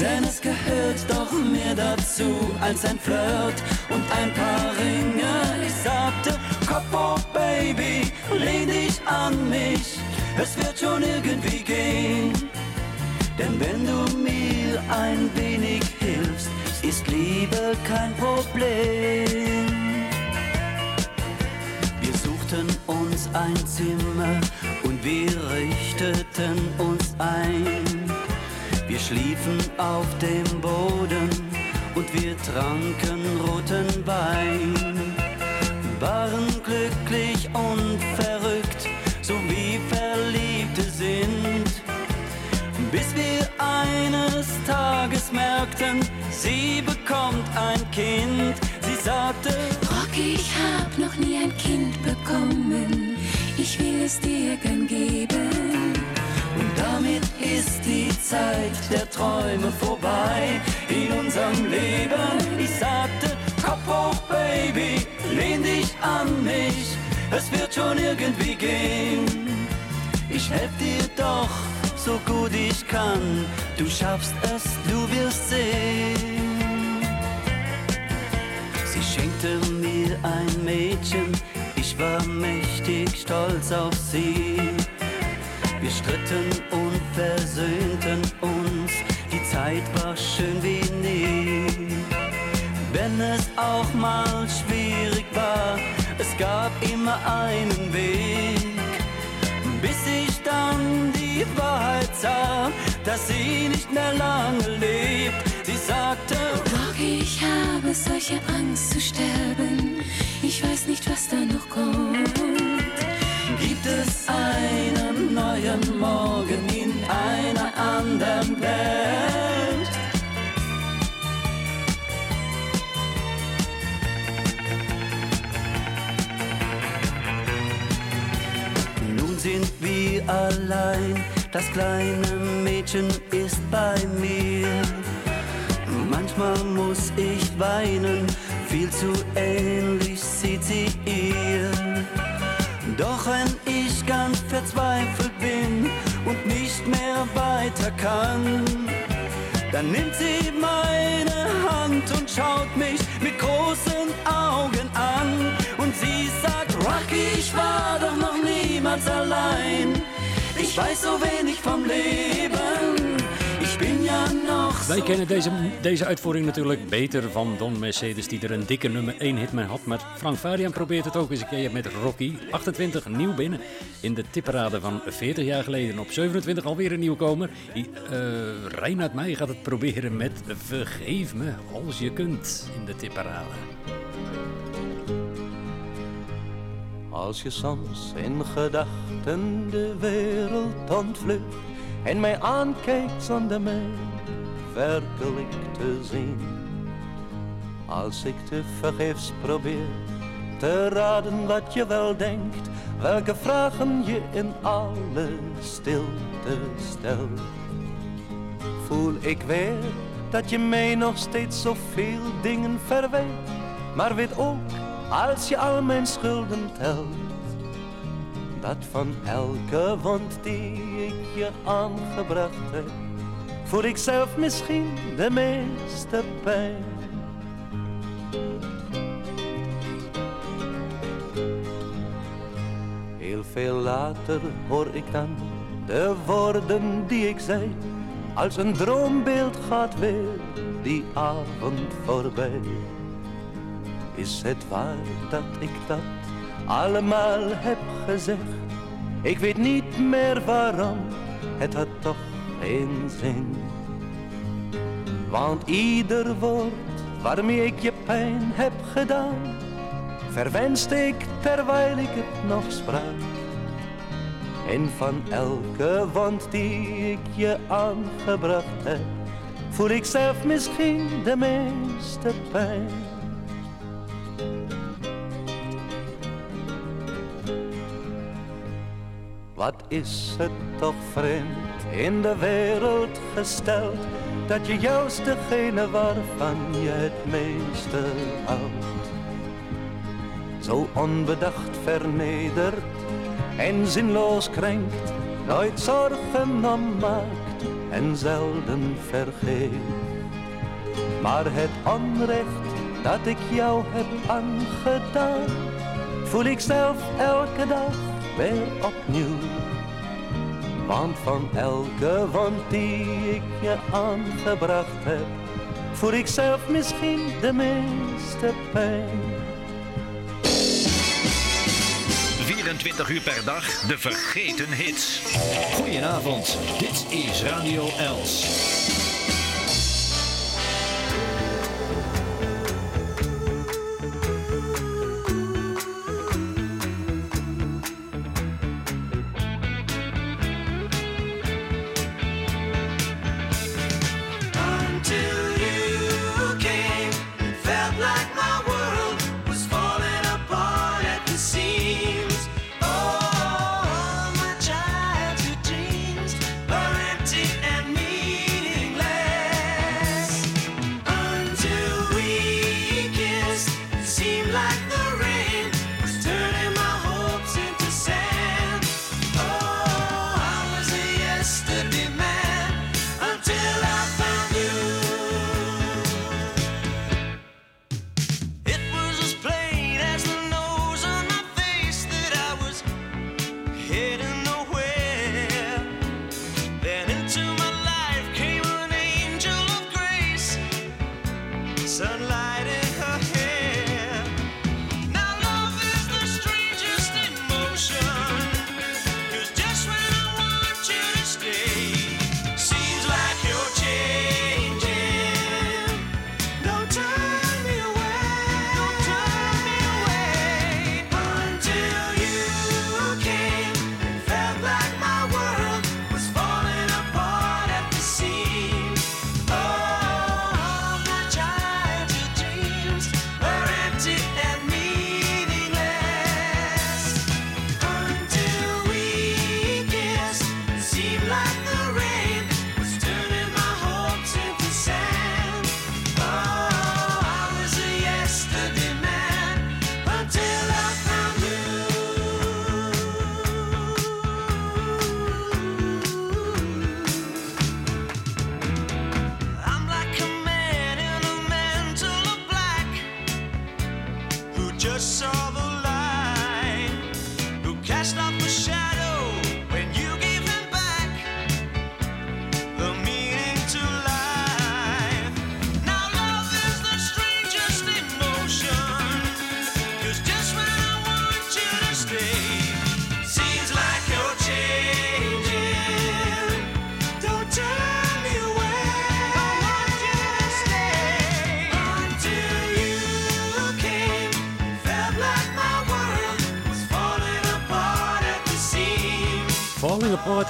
Denn es gehört doch mehr dazu als ein Flirt und ein paar Ringe. Ich sagte, Kopf hoch, Baby, lehn dich an mich. Es wird schon irgendwie gehen. Denn wenn du mir ein wenig hilfst, ist Liebe kein Problem. Wir suchten uns ein Zimmer und wir richteten uns ein. Schliefen auf dem Boden und wir tranken roten Wein. Waren glücklich und verrückt, so wie Verliebte sind. Bis wir eines Tages merkten, sie bekommt ein Kind. Sie sagte, Rocky, ich hab noch nie ein Kind bekommen. Ich will es dir gern geben. Und damit ist die Zeit der Träume vorbei in unserem Leben. Ich sagte, Kopf hoch, Baby, lehn dich an mich, es wird schon irgendwie gehen. Ich helf dir doch so gut ich kann, du schaffst es, du wirst sehen. Sie schenkte mir ein Mädchen, ich war mächtig stolz auf sie. Wir stritten und versöhnten uns, die Zeit war schön wie nie. Wenn es auch mal schwierig war, es gab immer einen Weg. Bis ich dann die Wahrheit sah, dass sie nicht mehr lange lebt. Sie sagte, Rocky, ich habe solche Angst zu sterben. Ich weiß nicht, was da noch kommt gibt es einen neuen Morgen in einer anderen Welt. Nun sind wir allein, das kleine Mädchen ist bei mir. Manchmal muss ich weinen, viel zu ähnlich sieht sie ganz verzweifelt bin und nicht mehr weiter kann, dann nimmt sie meine Hand und schaut mich mit großen Augen an. Und sie sagt, Rocky, ich war doch noch niemals allein. Ich weiß so wenig vom Leben. Wij kennen deze, deze uitvoering natuurlijk beter van Don Mercedes, die er een dikke nummer 1 hit mee had. Maar Frank Varian probeert het ook eens een keer met Rocky. 28 nieuw binnen in de tipparade van 40 jaar geleden. Op 27 alweer een nieuwkomer. Eh Reinhard Meij gaat het proberen met Vergeef me als je kunt in de tipparade. Als je soms in gedachten de wereld ontvlucht en mij aankijkt zonder mij werkelijk te zien. Als ik te vergeefs probeer te raden wat je wel denkt, welke vragen je in alle stilte stelt. Voel ik weer dat je mij nog steeds zoveel dingen verwijt, maar weet ook als je al mijn schulden telt, dat van elke wond die ik je aangebracht heb, voel ik zelf misschien de meeste pijn. Heel veel later hoor ik dan de woorden die ik zei, als een droombeeld gaat weer die avond voorbij. Is het waar dat ik dat allemaal heb gezegd? Ik weet niet meer waarom, het had toch geen zin. Want ieder woord waarmee ik je pijn heb gedaan, verwenste ik terwijl ik het nog sprak. En van elke wond die ik je aangebracht heb, voel ik zelf misschien de meeste pijn. Wat is het toch vreemd in de wereld gesteld Dat je juist degene waarvan je het meeste houdt? Zo onbedacht vernederd en zinloos krenkt Nooit zorgen om maakt en zelden vergeet. Maar het onrecht dat ik jou heb aangedaan Voel ik zelf elke dag weer opnieuw. Want van elke wond die ik je aangebracht heb, voel ik zelf misschien de meeste pijn. 24 uur per dag de vergeten hits. Goedenavond, dit is Radio Els.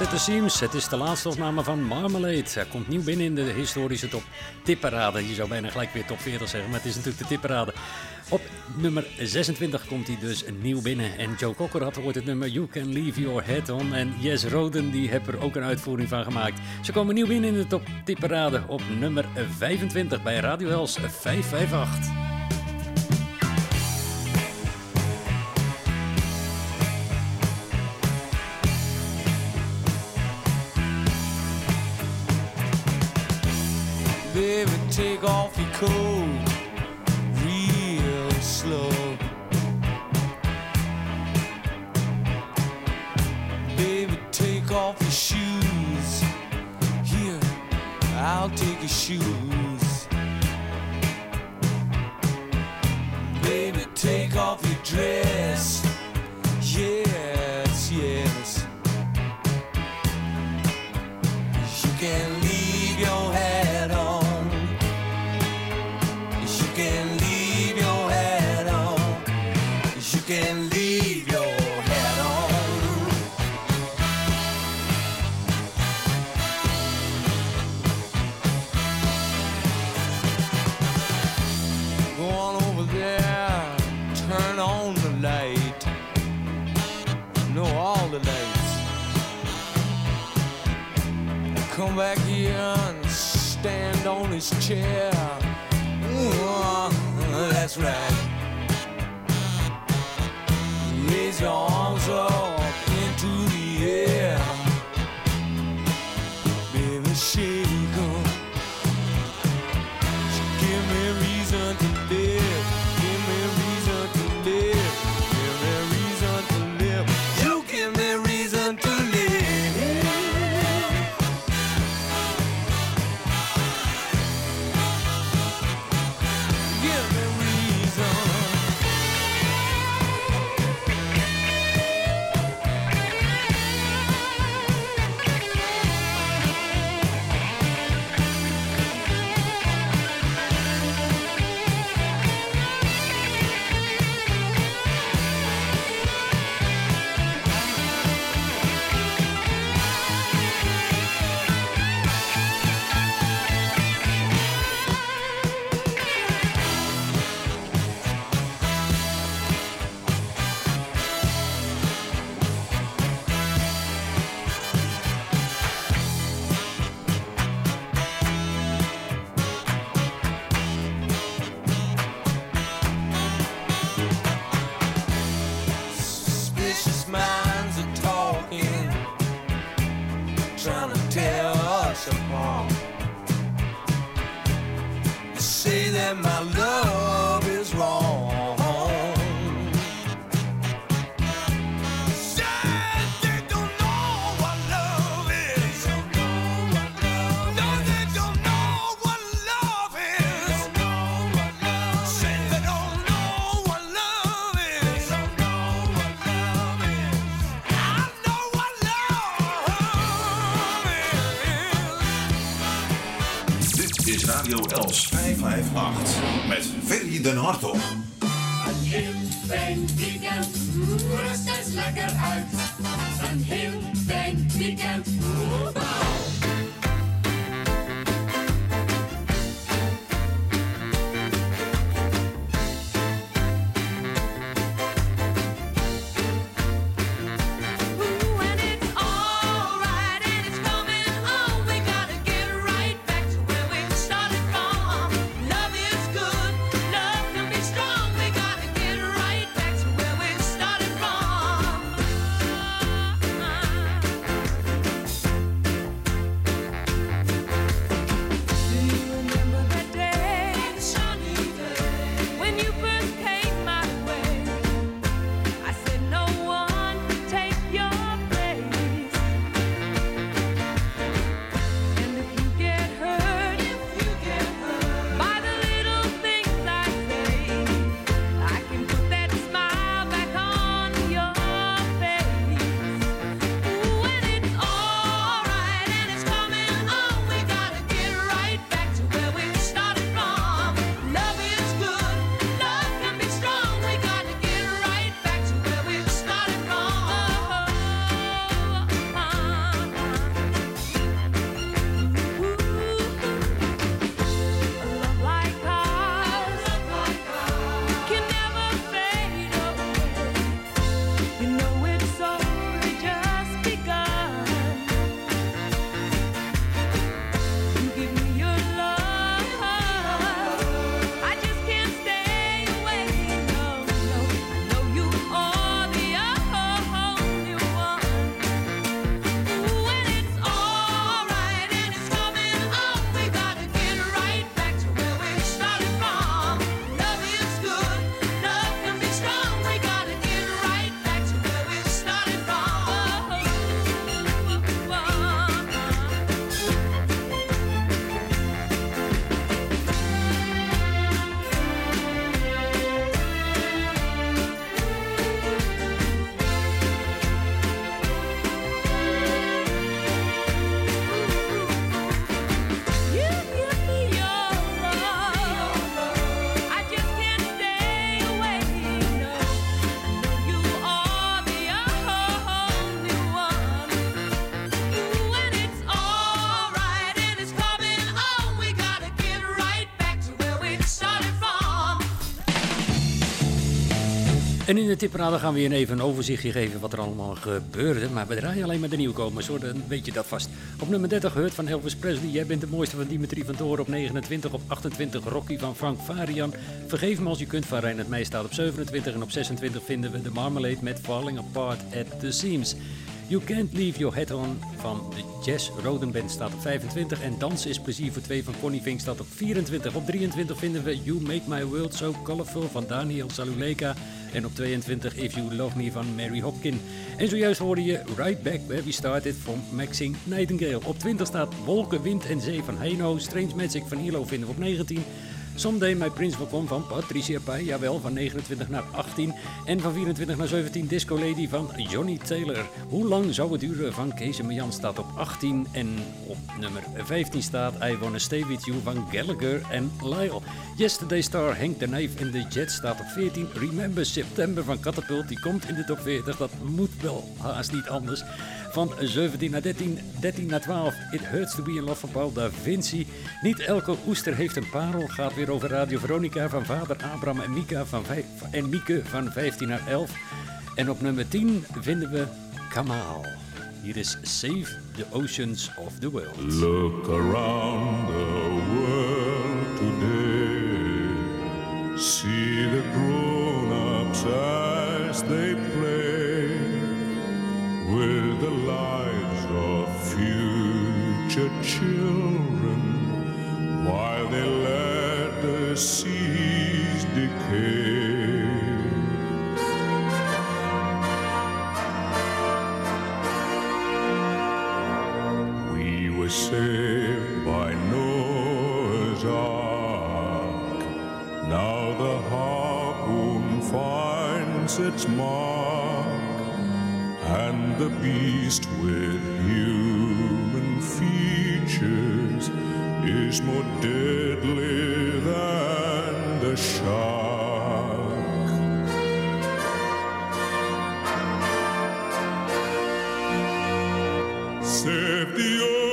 At. Het is de laatste opname van Marmalade. Hij komt nieuw binnen in de historische top tipparade. Je zou bijna gelijk weer top 40 zeggen, maar het is natuurlijk de tipparade. Op nummer 26 komt hij dus nieuw binnen. En Joe Cocker had ooit het nummer You Can Leave Your Head On. En Jes Roden die heeft er ook een uitvoering van gemaakt. Ze komen nieuw binnen in de top tipparade op nummer 25 bij Radio Hels 558. cold. 558 met Ferry den Hartog. Een heel fijn weekend, rust eens lekker uit. Een heel fijn weekend. De tipparade gaan we je even een overzichtje geven wat er allemaal gebeurde. Maar we draaien alleen maar de nieuwkomers hoor, dan weet je dat vast. Op nummer 30 gehoord van Elvis Presley. Jij bent de mooiste van Dimitri van Toren op 29. Op 28 Rocky van Frank Varian. Vergeef me als je kunt van Reinhard Meij staat op 27. En op 26 vinden we de Marmalade met Falling Apart at the Seams. You Can't Leave Your Head On van de Jazz Rodenband staat op 25. En Dans is Plezier voor 2 van Connie Vink staat op 24. Op 23 vinden we You Make My World So Colorful van Daniel Saluleka. En op 22 If You Love Me van Mary Hopkin. En zojuist hoorde je Right Back Where We Started van Maxine Nightingale. Op 20 staat Wolken, Wind en Zee van Heino. Strange Magic van Ilo vinden we op 19. Someday My Prince Will Come van Patricia Pai, jawel, van 29 naar 18. En van 24 naar 17 Disco Lady van Johnny Taylor. Hoe lang zou het duren van Kees en staat op 18. En op nummer 15 staat I Wanna Stay With You van Gallagher en Lyle. Yesterday Star Hank the Knife in the Jet staat op 14. Remember September van Catapult, die komt in de top 40. Dat moet wel haast niet anders. Van 17 naar 13, 13 naar 12. It Hurts to Be in Love van Paul Da Vinci. Niet elke oester heeft een parel. Gaat weer over Radio Veronica van vader Abraham en, Mika van en Mieke van 15 naar 11. En op nummer 10 vinden we Kamal. Hier is Save the Oceans of the World. Look around the world today. See the grown-ups as they play with the lives of future children while they let the seas decay. We were saved by Noah's Ark. Now the harpoon finds its mark, and the beast with human features is more deadly than the shark. Save the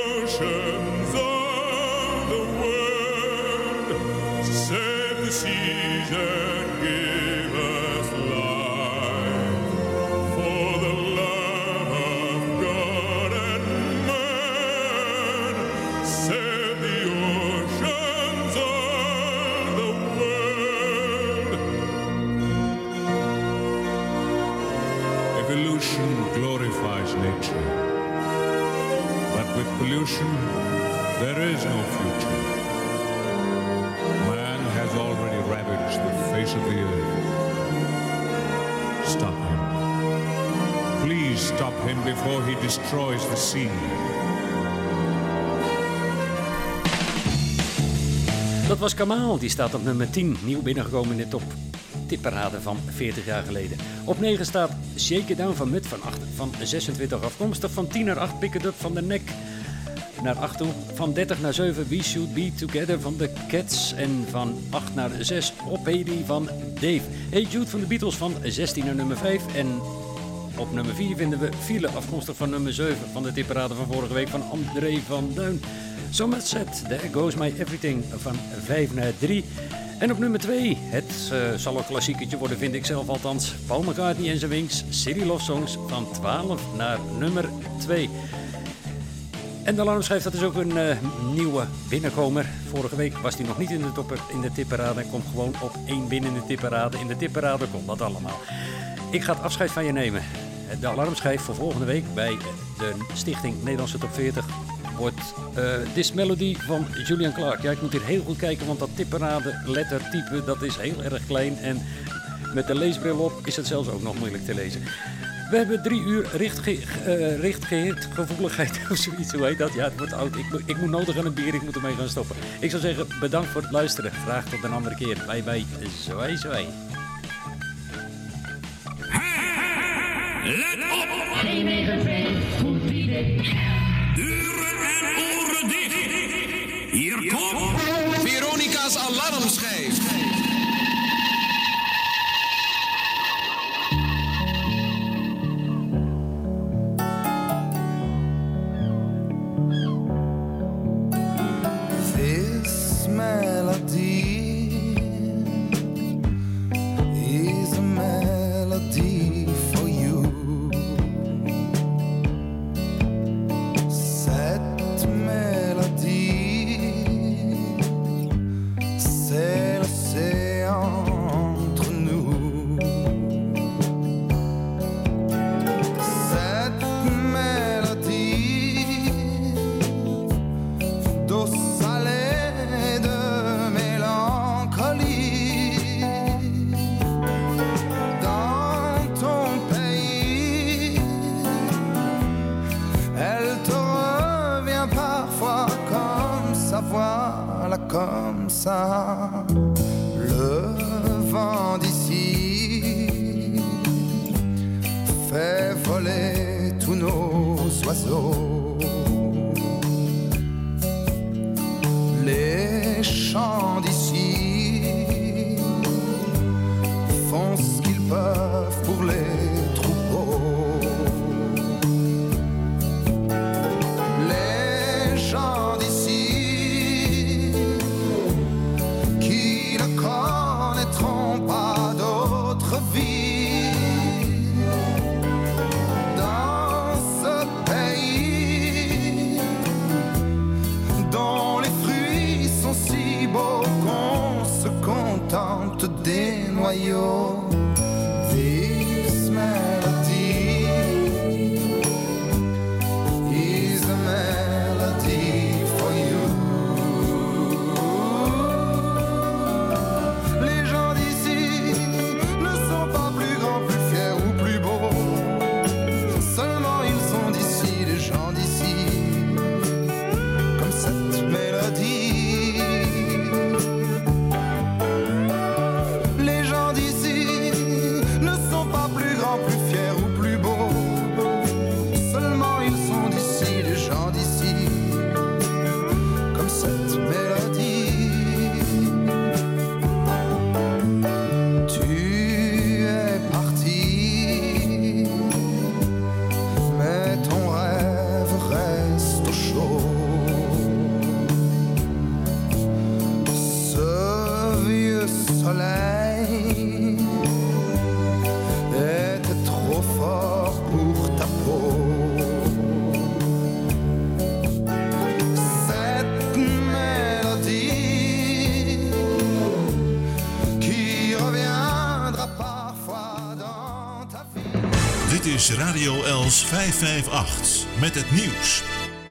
Dat was Kamal, die staat op nummer 10, nieuw binnengekomen in de top tipparade van 40 jaar geleden. Op 9 staat Shake It Down van Mut van, 8, van 26 afkomstig, van 10 naar 8 Pick It Up van de Nek naar 8 toe, van 30 naar 7 We Should Be Together van de Cats en van 8 naar 6 Op Baby van Dave. Hey Jude van de Beatles van 16 naar nummer 5 en op nummer 4 vinden we File, afkomstig van nummer 7 van de tipparade van vorige week van André van Duin. Somerset, There Goes My Everything van 5 naar 3. En op nummer 2, het eh, zal een klassieketje worden, vind ik zelf althans. Paul McCartney en zijn Wings, City Love Songs van 12 naar nummer 2. En de alarmschijf, dat is ook een eh, nieuwe binnenkomer. Vorige week was hij nog niet in de, topper, in de tipperade en komt gewoon op één binnen in de tipperade. In de tipperade komt dat allemaal. Ik ga het afscheid van je nemen. De alarmschijf voor volgende week bij de Stichting Nederlandse Top 40 wordt eh, This Melody van Julian Clark. Ja, ik moet hier heel goed kijken, want dat tipperade lettertype dat is heel erg klein. En met de leesbril op is het zelfs ook nog moeilijk te lezen. We hebben drie uur richtge eh, richtgeheerdgevoeligheid of zoiets. Hoe heet dat? Ja, het wordt oud. Ik, ik moet nodig aan een bier, ik moet ermee gaan stoppen. Ik zou zeggen, bedankt voor het luisteren. Graag tot een andere keer. Bye bye. Zwaai, zwaai. Let op! 195, goed idee. Deuren en oren dicht. Hier komt Veronica's alarmschijf. Els 558 met het nieuws.